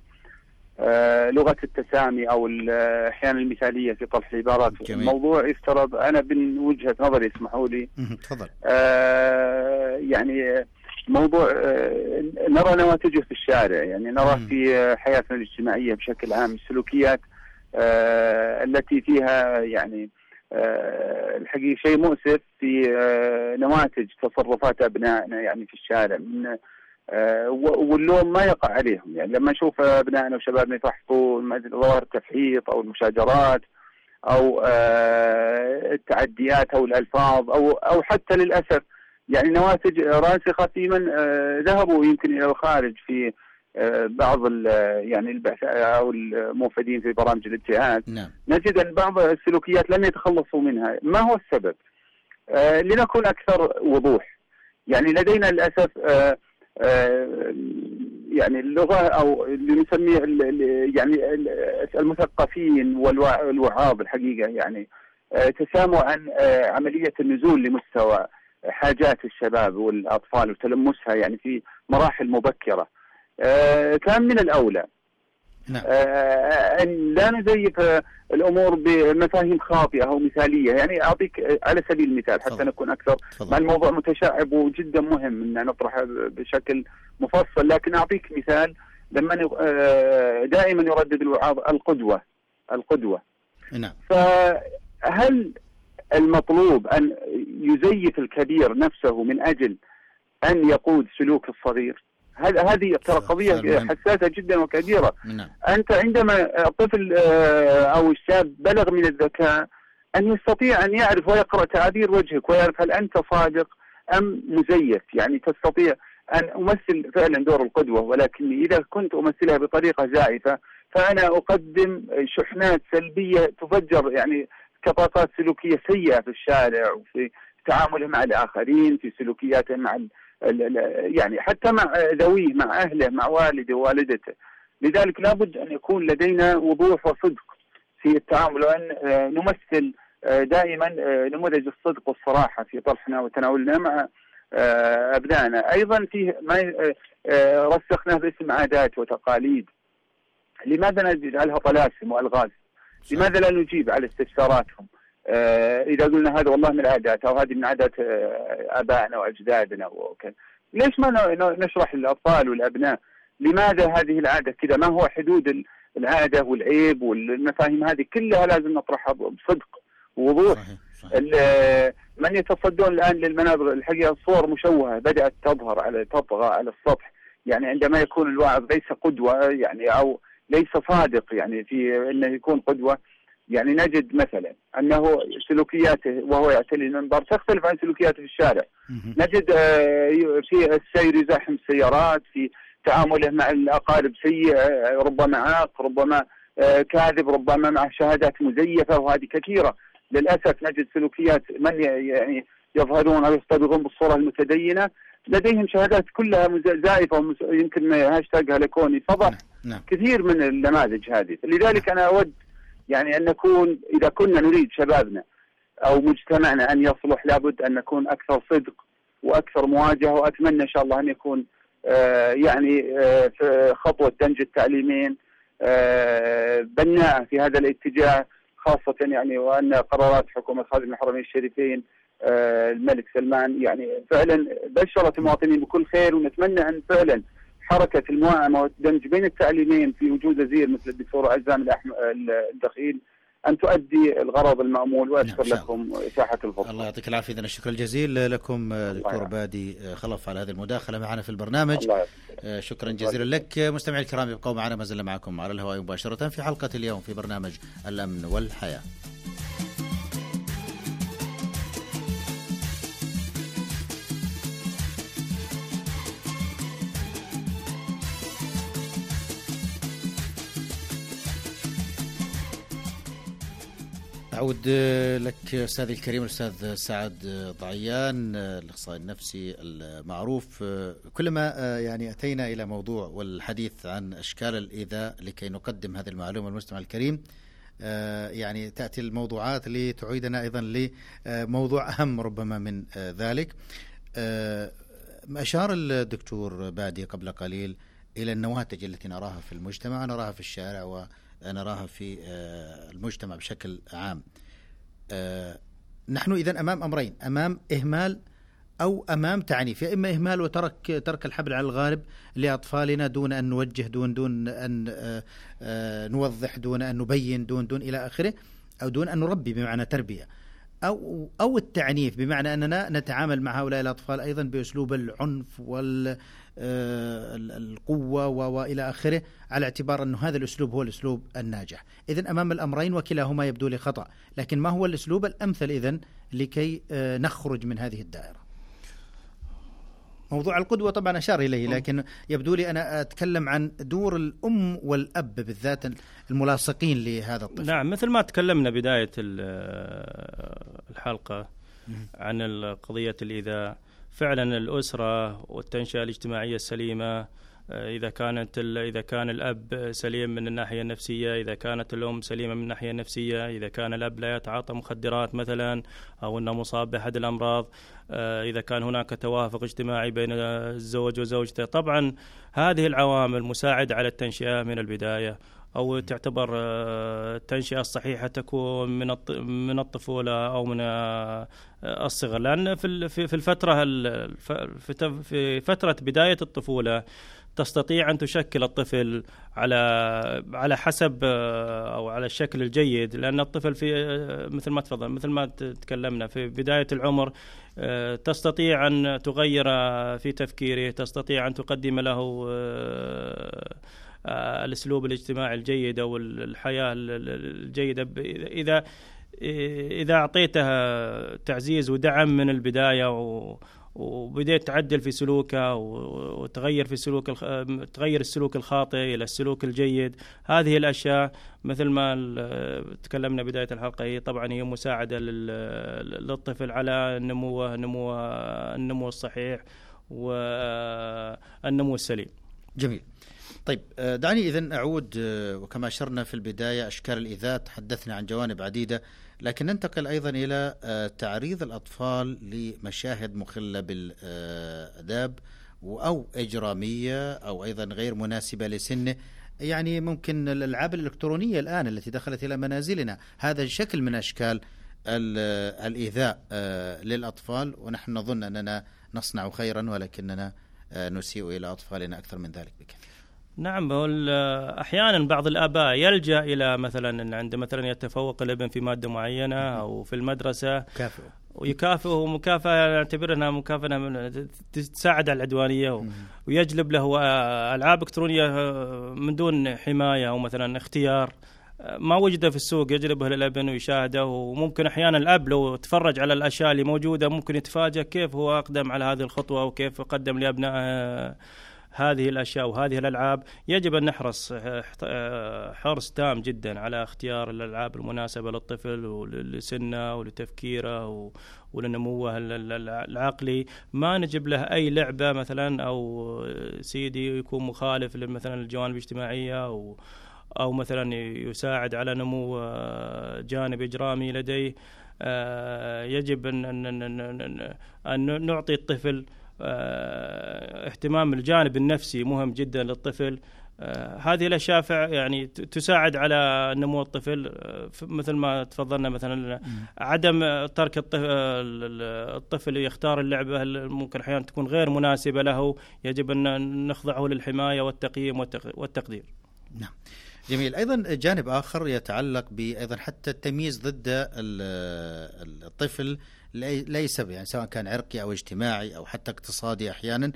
[SPEAKER 6] آه، لغة التسامي أو الاحيان المثالية في طرح العبارات
[SPEAKER 2] جميل.
[SPEAKER 6] الموضوع يفترض أنا من وجهة نظري اسمحوا لي.
[SPEAKER 2] تفضل
[SPEAKER 6] آه، يعني موضوع آه، نرى نواتجه في الشارع يعني نرى
[SPEAKER 2] مم.
[SPEAKER 6] في حياتنا الاجتماعية بشكل عام السلوكيات آه، التي فيها يعني الحقيقة شيء مؤسف في آه، نواتج تصرفات أبنائنا يعني في الشارع من آه، واللوم ما يقع عليهم. يعني لما نشوف أبنائنا وشبابنا يفحصوا ظواهر التفحيط أو المشاجرات أو آه، التعديات أو الألفاظ أو أو حتى للأسف يعني نواتج راسخة في من آه، ذهبوا يمكن إلى الخارج في آه، بعض ال- يعني البعثاء أو الموفدين في برامج الابتعاث
[SPEAKER 2] نعم
[SPEAKER 6] نجد أن بعض السلوكيات لم يتخلصوا منها، ما هو السبب؟ آه لنكون أكثر وضوح. يعني لدينا للأسف آه آه يعني اللغة أو اللي نسميه يعني ال- المثقفين والوع- والوعاظ الحقيقة يعني آه تساموا عن آه عملية النزول لمستوى حاجات الشباب والأطفال وتلمسها يعني في مراحل مبكرة. آه كان من الأولى.
[SPEAKER 2] نعم.
[SPEAKER 6] آه، إن لا نزيف آه، الأمور بمفاهيم خاطئة أو مثالية، يعني أعطيك آه، على سبيل المثال حتى. نكون أكثر. مع الموضوع متشعب وجدا مهم إن نطرحه بشكل مفصل، لكن أعطيك مثال. لما دائما يردد الوعاظ القدوة القدوة.
[SPEAKER 2] نعم.
[SPEAKER 6] فهل المطلوب أن يزيف الكبير نفسه من أجل أن يقود سلوك الصغير؟ هذه ترى
[SPEAKER 2] مهم.
[SPEAKER 6] حساسة جدا وكبيرة،
[SPEAKER 2] نعم.
[SPEAKER 6] أنت عندما الطفل آه، أو الشاب بلغ من الذكاء أن يستطيع أن يعرف ويقرأ تعابير وجهك ويعرف هل أنت صادق أم مزيف، يعني تستطيع أن أمثل فعلا دور القدوة ولكني إذا كنت أمثلها بطريقة زائفة فأنا أقدم شحنات سلبية تفجر يعني كطاقات سلوكية سيئة في الشارع وفي تعامله مع الآخرين في سلوكياته مع يعني حتى مع ذويه مع أهله مع والده ووالدته لذلك لابد أن يكون لدينا وضوح وصدق في التعامل وأن آه، نمثل آه، دائما آه، نموذج الصدق والصراحة في طرحنا وتناولنا مع أبنائنا، أيضا فيه ما رسخناه باسم عادات وتقاليد. لماذا نجعلها طلاسم والغاز؟ لماذا لا نجيب على استفساراتهم؟ آه، إذا قلنا هذا والله من العادات أو هذه من عادات آه، آبائنا وأجدادنا وكذا. ليش ما نشرح للاطفال والأبناء لماذا هذه العادة كذا؟ ما هو حدود ال- العادة والعيب والمفاهيم هذه كلها لازم نطرحها بصدق ووضوح. ال- من يتصدون الآن للمنابر الحقيقة صور مشوهة بدأت تظهر على تطغى على السطح. يعني عندما يكون الواعظ ليس قدوة يعني أو ليس صادق يعني في إنه يكون قدوة يعني نجد مثلا أنه سلوكياته وهو يعتلي المنبر تختلف عن سلوكياته في الشارع. نجد آه، في السير يزاحم السيارات في تعامله مع الأقارب سيء آه، ربما عاق ربما آه، كاذب ربما مع شهادات مزيفة وهذه كثيرة. للأسف نجد سلوكيات من يعني يظهرون أو يصطبغون بالصورة المتدينة. لديهم شهادات كلها زائفة يمكن هاشتاج هلكوني فضح
[SPEAKER 2] نعم نعم.
[SPEAKER 6] كثير من النماذج هذه. لذلك أنا أود يعني أن نكون إذا كنا نريد شبابنا أو مجتمعنا أن يصلح لابد أن نكون أكثر صدق وأكثر مواجهة وأتمنى إن شاء الله أن يكون آه، يعني آه، في خطوة دمج التعليمين آه، بناءة في هذا الاتجاه خاصة يعني وأن قرارات حكومة خادم الحرمين الشريفين الملك سلمان يعني فعلا بشرت المواطنين بكل خير ونتمنى أن فعلا حركة المواءمه والدمج بين التعليمين في وجود وزير مثل الدكتور عزام الدخيل أن تؤدي الغرض المأمول
[SPEAKER 2] نعم، وأشكر شاء
[SPEAKER 6] لكم إتاحة الفرصة.
[SPEAKER 2] الله يعطيك العافية اذا الشكر الجزيل لكم دكتور. بادي خلف على هذه المداخلة معنا في البرنامج
[SPEAKER 6] الله.
[SPEAKER 2] آه، شكرا جزيلا لك مستمعي الكرام يبقوا معنا ما زلنا معكم على الهواء مباشرة في حلقة اليوم في برنامج الأمن والحياة أعود لك أستاذي الكريم الأستاذ سعد ضعيان الأخصائي النفسي المعروف. كلما آه، يعني أتينا إلى موضوع والحديث عن أشكال الإيذاء لكي نقدم هذه المعلومة للمستمع الكريم آه، يعني تأتي الموضوعات لتعيدنا أيضا لموضوع أهم ربما من آه، ذلك. أشار الدكتور بادي قبل قليل إلى النواتج التي نراها في المجتمع نراها في الشارع ونراها في آه، المجتمع بشكل عام. آه، نحن اذا أمام أمرين، أمام إهمال أو أمام تعنيف، يا إما إهمال وترك ترك الحبل على الغارب لأطفالنا دون أن نوجه دون دون أن آه، نوضح دون أن نبين دون دون إلى آخره أو دون أن نربي بمعنى تربية. أو أو التعنيف بمعنى أننا نتعامل مع هؤلاء الأطفال أيضا بأسلوب العنف وال آه، القوة و- وإلى آخره على اعتبار أنه هذا الأسلوب هو الأسلوب الناجح، اذا أمام الأمرين وكلاهما يبدو لي خطأ، لكن ما هو الأسلوب الأمثل اذا لكي آه، نخرج من هذه الدائرة؟ موضوع القدوة طبعا أشار إليه لكن يبدو لي أنا أتكلم عن دور الأم والأب بالذات الملاصقين لهذا الطفل.
[SPEAKER 3] نعم مثل ما تكلمنا بداية ال- الحلقة عن قضية الإيذاء. فعلا الأسرة والتنشئة الاجتماعية السليمة آه، إذا كانت إذا كان الأب سليم من الناحية النفسية إذا كانت الأم سليمة من الناحية النفسية إذا كان الأب لا يتعاطى مخدرات مثلا أو أنه مصاب بأحد الأمراض آه، إذا كان هناك توافق اجتماعي بين الزوج وزوجته. طبعا هذه العوامل مساعدة على التنشئة من البداية. أو تعتبر آه، التنشئة الصحيحة تكون من من الطفولة أو من آه، الصغر. لأن في في في الفترة ال- الف- في فترة بداية الطفولة تستطيع أن تشكل الطفل على على حسب آه، أو على الشكل الجيد. لأن الطفل في آه، مثل ما تفضل مثل ما تكلمنا في بداية العمر آه، تستطيع أن تغير في تفكيره تستطيع أن تقدم له آه، آه، الأسلوب الاجتماعي الجيد أو ال- الحياة ال- ال- الجيدة. اذا اذا اعطيتها تعزيز ودعم من البداية و وبديت تعدل في سلوكه وتغير في سلوك الخ... تغير السلوك الخاطئ إلى السلوك الجيد هذه الأشياء مثل ما تكلمنا بداية الحلقة هي طبعا هي مساعدة لل... للطفل على نموه نمو النمو الصحيح والنمو السليم.
[SPEAKER 2] جميل. طيب آه، دعني إذا أعود آه، وكما أشرنا في البداية أشكال الإيذاء تحدثنا عن جوانب عديدة لكن ننتقل أيضا إلى آه، تعريض الأطفال لمشاهد مخلة بالآداب أو إجرامية أو أيضا غير مناسبة لسنه. يعني ممكن الألعاب الإلكترونية الآن التي دخلت إلى منازلنا هذا شكل من أشكال ال- الإيذاء للأطفال ونحن نظن أننا نصنع خيرا ولكننا نسيء إلى أطفالنا أكثر من ذلك بكثير.
[SPEAKER 3] نعم هو أحيانا بعض الآباء يلجأ إلى مثلا إن عنده مثلا يتفوق الابن في مادة معينة أو في المدرسة.
[SPEAKER 2] كافئ
[SPEAKER 3] ويكافئه مكافأة نعتبر إنها مكافأة من- تساعد على العدوانية. ويجلب له آه، ألعاب إلكترونية آه، من دون حماية أو مثلا اختيار آه، ما وجد في السوق يجلبه للابن ويشاهده. وممكن أحيانا الأب لو تفرج على الأشياء اللي موجودة ممكن يتفاجأ كيف هو أقدم على هذه الخطوة وكيف قدم لابنائه هذه الأشياء وهذه الألعاب. يجب أن نحرص آه، حرص تام جدا على اختيار الألعاب المناسبة للطفل ولسنه ولتفكيره ولنموه ال- ال- ال- العقلي. ما نجيب له أي لعبة مثلا أو سيدي يكون مخالف مثلا الجوانب الاجتماعية أو أو مثلا يساعد على نمو آه، جانب إجرامي لديه. آه، يجب ان نعطي الطفل آه، اهتمام الجانب النفسي مهم جدا للطفل. آه، هذه الأشياء يعني تساعد على نمو الطفل آه، مثل ما تفضلنا مثلا عدم آه، ترك الطفل, الطفل يختار اللعبة ممكن أحيانا تكون غير مناسبة له يجب أن نخضعه للحماية والتقييم والتق- والتقدير.
[SPEAKER 2] نعم. جميل. أيضا جانب آخر يتعلق بايضا حتى التمييز ضد ال- الطفل سبب يعني سواء كان عرقي أو اجتماعي أو حتى اقتصادي أحيانا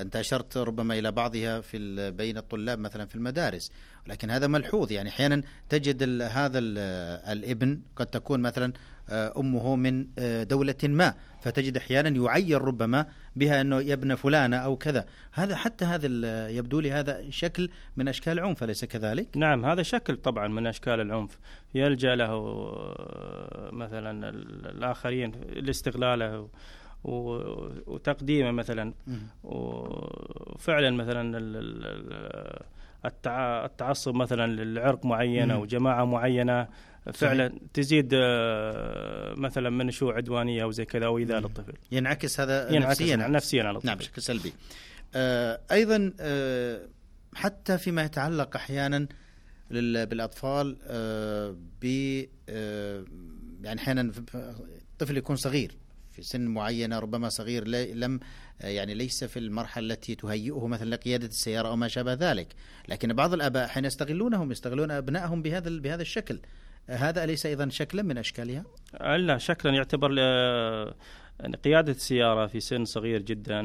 [SPEAKER 2] أنت أشرت ربما إلى بعضها في بين الطلاب مثلا في المدارس ولكن هذا ملحوظ. يعني أحيانا تجد هذا ال- الابن قد تكون مثلا آه، أمه من آه، دولة ما فتجد أحيانا يعير ربما بها أنه يا ابن فلانة أو كذا. هذا حتى هذا يبدو لي هذا شكل من أشكال العنف أليس كذلك؟
[SPEAKER 3] نعم هذا شكل طبعا من أشكال العنف. يلجأ له آه، مثلا ال- الآخرين لاستغلاله. وتقديمه مثلا. وفعلا مثلا ال- ال- ال- التع- التعصب مثلا للعرق معين
[SPEAKER 2] أو.
[SPEAKER 3] جماعة معينة. فعلا تزيد آه، مثلا من نشوء عدوانية أو زي كذا أو ايذاء للطفل.
[SPEAKER 2] ينعكس هذا
[SPEAKER 3] ينعكس
[SPEAKER 2] نفسيا.
[SPEAKER 3] نفسيا على الطفل
[SPEAKER 2] نعم بشكل سلبي. آه أيضا آه حتى فيما يتعلق أحيانا بالأطفال آه، ب يعني أحيانا الطفل يكون صغير. في سن معينة ربما صغير لم يعني ليس في المرحلة التي تهيئه مثلا لقيادة السيارة أو ما شابه ذلك، لكن بعض الآباء أحيانا يستغلونهم يستغلون أبنائهم بهذا بهذا الشكل. هذا أليس أيضا شكلا من أشكالها؟
[SPEAKER 3] لا شكلا يعتبر يعني قيادة السيارة في سن صغير جدا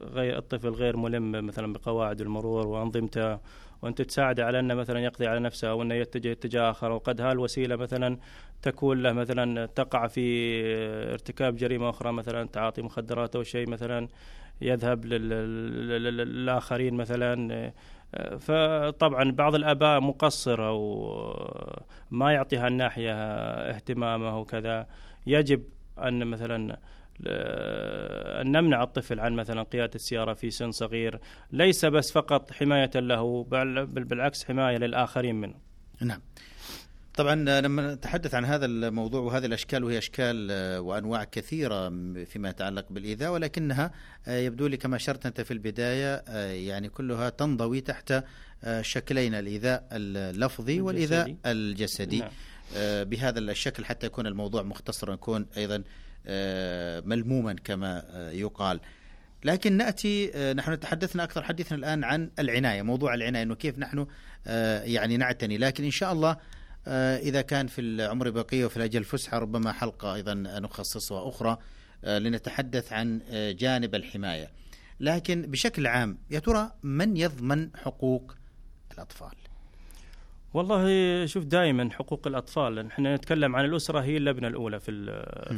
[SPEAKER 3] غير الطفل غير ملم مثلا بقواعد المرور وأنظمته وأنت تساعده على أنه مثلا يقضي على نفسه أو أنه يتجه اتجاه آخر. وقد هالوسيلة مثلا تكون له مثلا تقع في ارتكاب جريمة أخرى مثلا تعاطي مخدرات أو شيء مثلا يذهب لل- لل- لل- للآخرين مثلا. فطبعا بعض الآباء مقصر أو ما يعطي هالناحية اهتمامه وكذا. يجب أن مثلا أن نمنع الطفل عن مثلا قيادة السيارة في سن صغير ليس بس فقط حماية له بل بالعكس حماية للآخرين منه
[SPEAKER 2] نعم طبعا لما نتحدث عن هذا الموضوع وهذه الأشكال وهي أشكال آه، وأنواع كثيرة فيما يتعلق بالإيذاء ولكنها آه، يبدو لي كما أشرت أنت في البداية آه، يعني كلها تنضوي تحت آه، شكلين الإيذاء اللفظي والإيذاء
[SPEAKER 3] الجسدي.
[SPEAKER 2] الجسدي
[SPEAKER 3] نعم.
[SPEAKER 2] آه، بهذا الشكل حتى يكون الموضوع مختصرا يكون أيضا آه، ملموما كما آه، يقال. لكن نأتي آه، نحن تحدثنا أكثر حديثنا الآن عن العناية موضوع العناية إنه كيف نحن آه، يعني نعتني. لكن إن شاء الله آه، إذا كان في العمر بقيه وفي الأجل فسحة ربما حلقة أيضا نخصصها أخرى آه، لنتحدث عن آه، جانب الحماية. لكن بشكل عام يا ترى من يضمن حقوق الأطفال؟
[SPEAKER 3] والله شوف دائما حقوق الأطفال إحنا نتكلم عن الأسرة هي اللبنة الأولى في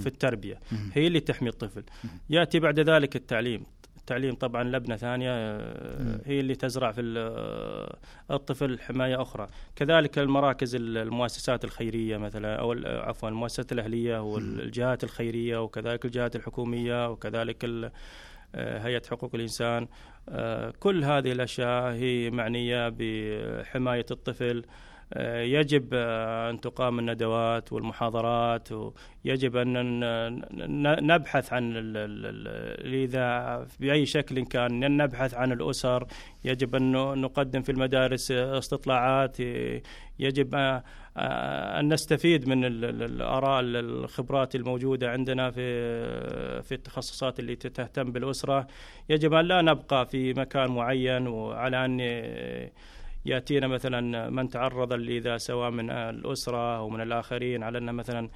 [SPEAKER 3] في التربية. هي اللي تحمي الطفل. يأتي بعد ذلك التعليم. التعليم طبعا لبنة ثانية آه، هي اللي تزرع في ال- الطفل حماية أخرى. كذلك المراكز ال- المؤسسات الخيرية مثلا ال- عفوا المؤسسات الأهلية والجهات الخيرية وكذلك الجهات الحكومية وكذلك هيئة حقوق الإنسان. آه، كل هذه الأشياء هي معنية بحماية الطفل. آه، يجب آه، أن تقام الندوات والمحاضرات ويجب أن نبحث عن الإذاعة بأي شكل كان نبحث عن الأسر. يجب أن نقدم في المدارس استطلاعات. يجب آه، أن نستفيد من ال- ال- الآراء ال- الخبرات الموجودة عندنا في في التخصصات اللي تهتم بالأسرة. يجب أن لا نبقى في مكان معين وعلى أن يأتينا مثلا من تعرض لإذا سواء من الأسرة أو من الآخرين على انه مثلا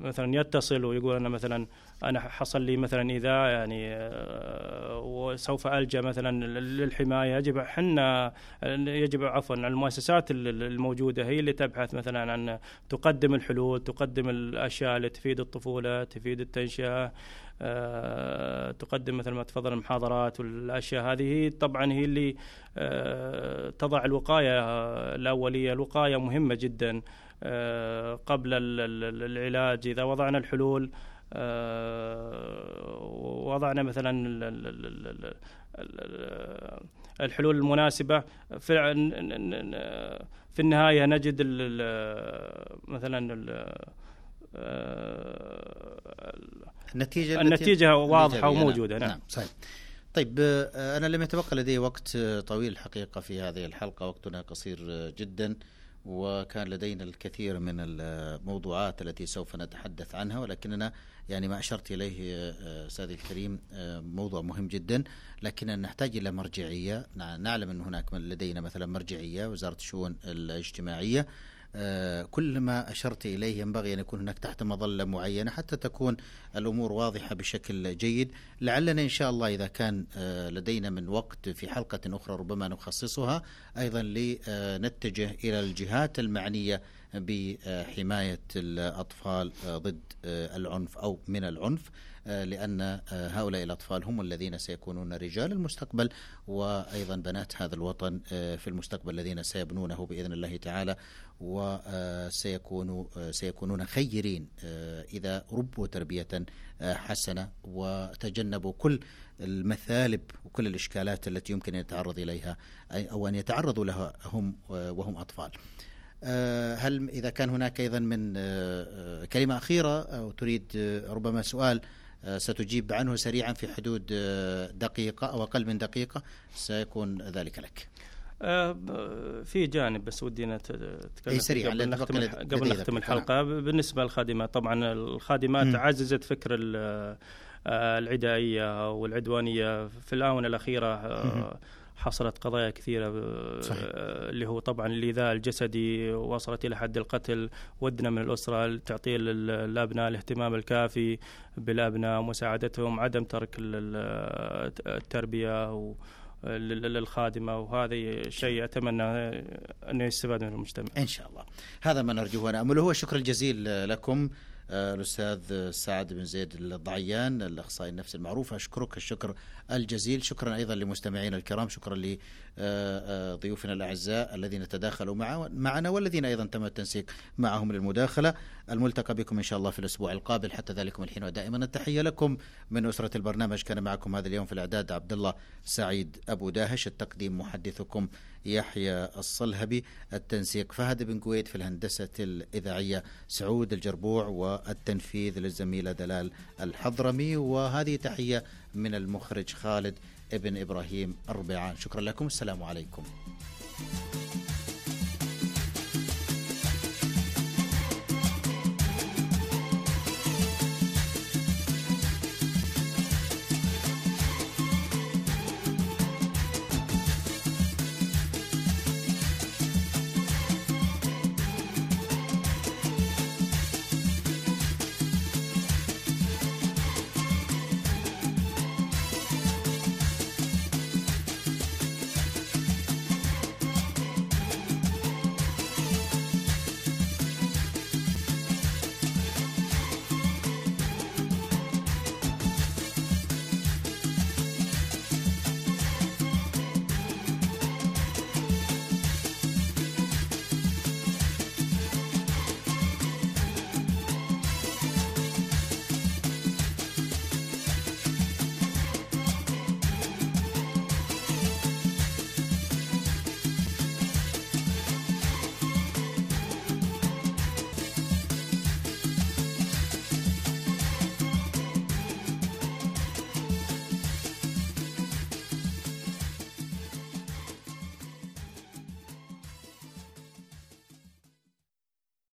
[SPEAKER 3] مثلا يتصل ويقول أنا مثلا أنا حصل لي مثلا ايذاء يعني آه، وسوف ألجأ مثلا للحماية. يجب حنا يجب عفوا المؤسسات ال- الموجودة هي اللي تبحث مثلا عن تقدم الحلول تقدم الأشياء اللي تفيد الطفولة تفيد التنشئة آه، تقدم مثل ما تفضل المحاضرات والأشياء هذه. طبعا هي اللي آه، تضع الوقاية آه، الأولية الوقاية مهمة جدا. آه، قبل ال- ال- العلاج. إذا وضعنا الحلول آه، ووضعنا مثلا ال- ال- ال- ال- ال- ال- الحلول المناسبة في في النهاية نجد ال- مثلا ال- آه،
[SPEAKER 2] النتيجه
[SPEAKER 3] النتيجة واضحة وموجودة، نعم.
[SPEAKER 2] صحيح. طيب آه، أنا لم يتبقى لدي وقت آه، طويل الحقيقة في هذه الحلقة وقتنا قصير آه، جدا. وكان لدينا الكثير من الموضوعات التي سوف نتحدث عنها ولكننا يعني ما أشرت إليه آه، أستاذي الكريم آه، موضوع مهم جدا. لكننا نحتاج إلى مرجعية. نع- نعلم أن هناك لدينا مثلا مرجعية وزارة الشؤون الاجتماعية. كل ما أشرت إليه ينبغي أن يكون هناك تحت مظلة معينة حتى تكون الأمور واضحة بشكل جيد. لعلنا إن شاء الله إذا كان آه، لدينا من وقت في حلقة أخرى ربما نخصصها أيضا لنتجه إلى الجهات المعنية بحماية الأطفال ضد العنف أو من العنف لأن هؤلاء الأطفال هم الذين سيكونون رجال المستقبل وأيضا بنات هذا الوطن في المستقبل الذين سيبنونه بإذن الله تعالى وسيكونوا سيكونون خيرين إذا ربوا تربية حسنة وتجنبوا كل المثالب وكل الإشكالات التي يمكن أن يتعرض إليها أو أن يتعرضوا لها هم وهم أطفال. هل إذا كان هناك أيضا من آه، آه، كلمة أخيرة أو تريد آه، ربما سؤال آه، ستجيب عنه سريعا في حدود آه، دقيقة أو أقل من دقيقة سيكون ذلك لك
[SPEAKER 3] آه، في جانب بس ودي نتكلم
[SPEAKER 2] إيه، سريعاً،
[SPEAKER 3] قبل نختم قبل. نختم الحلقة بالنسبة للخادمات طبعا الخادمات
[SPEAKER 2] مم.
[SPEAKER 3] عززت فكر ال- آه، العدائية والعدوانية في الآونة الأخيرة آه، حصلت قضايا كثيرة آه،
[SPEAKER 2] صحيح.
[SPEAKER 3] اللي هو طبعا الإيذاء الجسدي وصلت إلى حد القتل ودنا من الأسرة تعطي لل- الأبناء الاهتمام الكافي بالأبناء مساعدتهم عدم ترك ال- ال- التربية و لل- للخادمه وهذا شيء أتمنى انه يستفاد منه المجتمع.
[SPEAKER 2] إن شاء الله هذا ما نرجوه ونأمله هو الشكر الجزيل لكم الأستاذ سعد بن زيد الضعيان الأخصائي النفسي المعروف. أشكرك الشكر الجزيل. شكرا أيضا لمستمعينا الكرام. شكرا لضيوفنا الأعزاء الذين تداخلوا مع معنا والذين أيضا تم التنسيق معهم للمداخلة. الملتقى بكم إن شاء الله في الأسبوع القابل. حتى ذلكم الحين ودائما التحية لكم من أسرة البرنامج. كان معكم هذا اليوم في الإعداد عبد الله سعيد أبو داهش التقديم محدثكم يحيى الصلهبي التنسيق فهد بن قويد في الهندسة الإذاعية سعود الجربوع والتنفيذ للزميلة دلال الحضرمي. وهذه تحية من المخرج خالد ابن إبراهيم الربيعان شكرا لكم. السلام عليكم.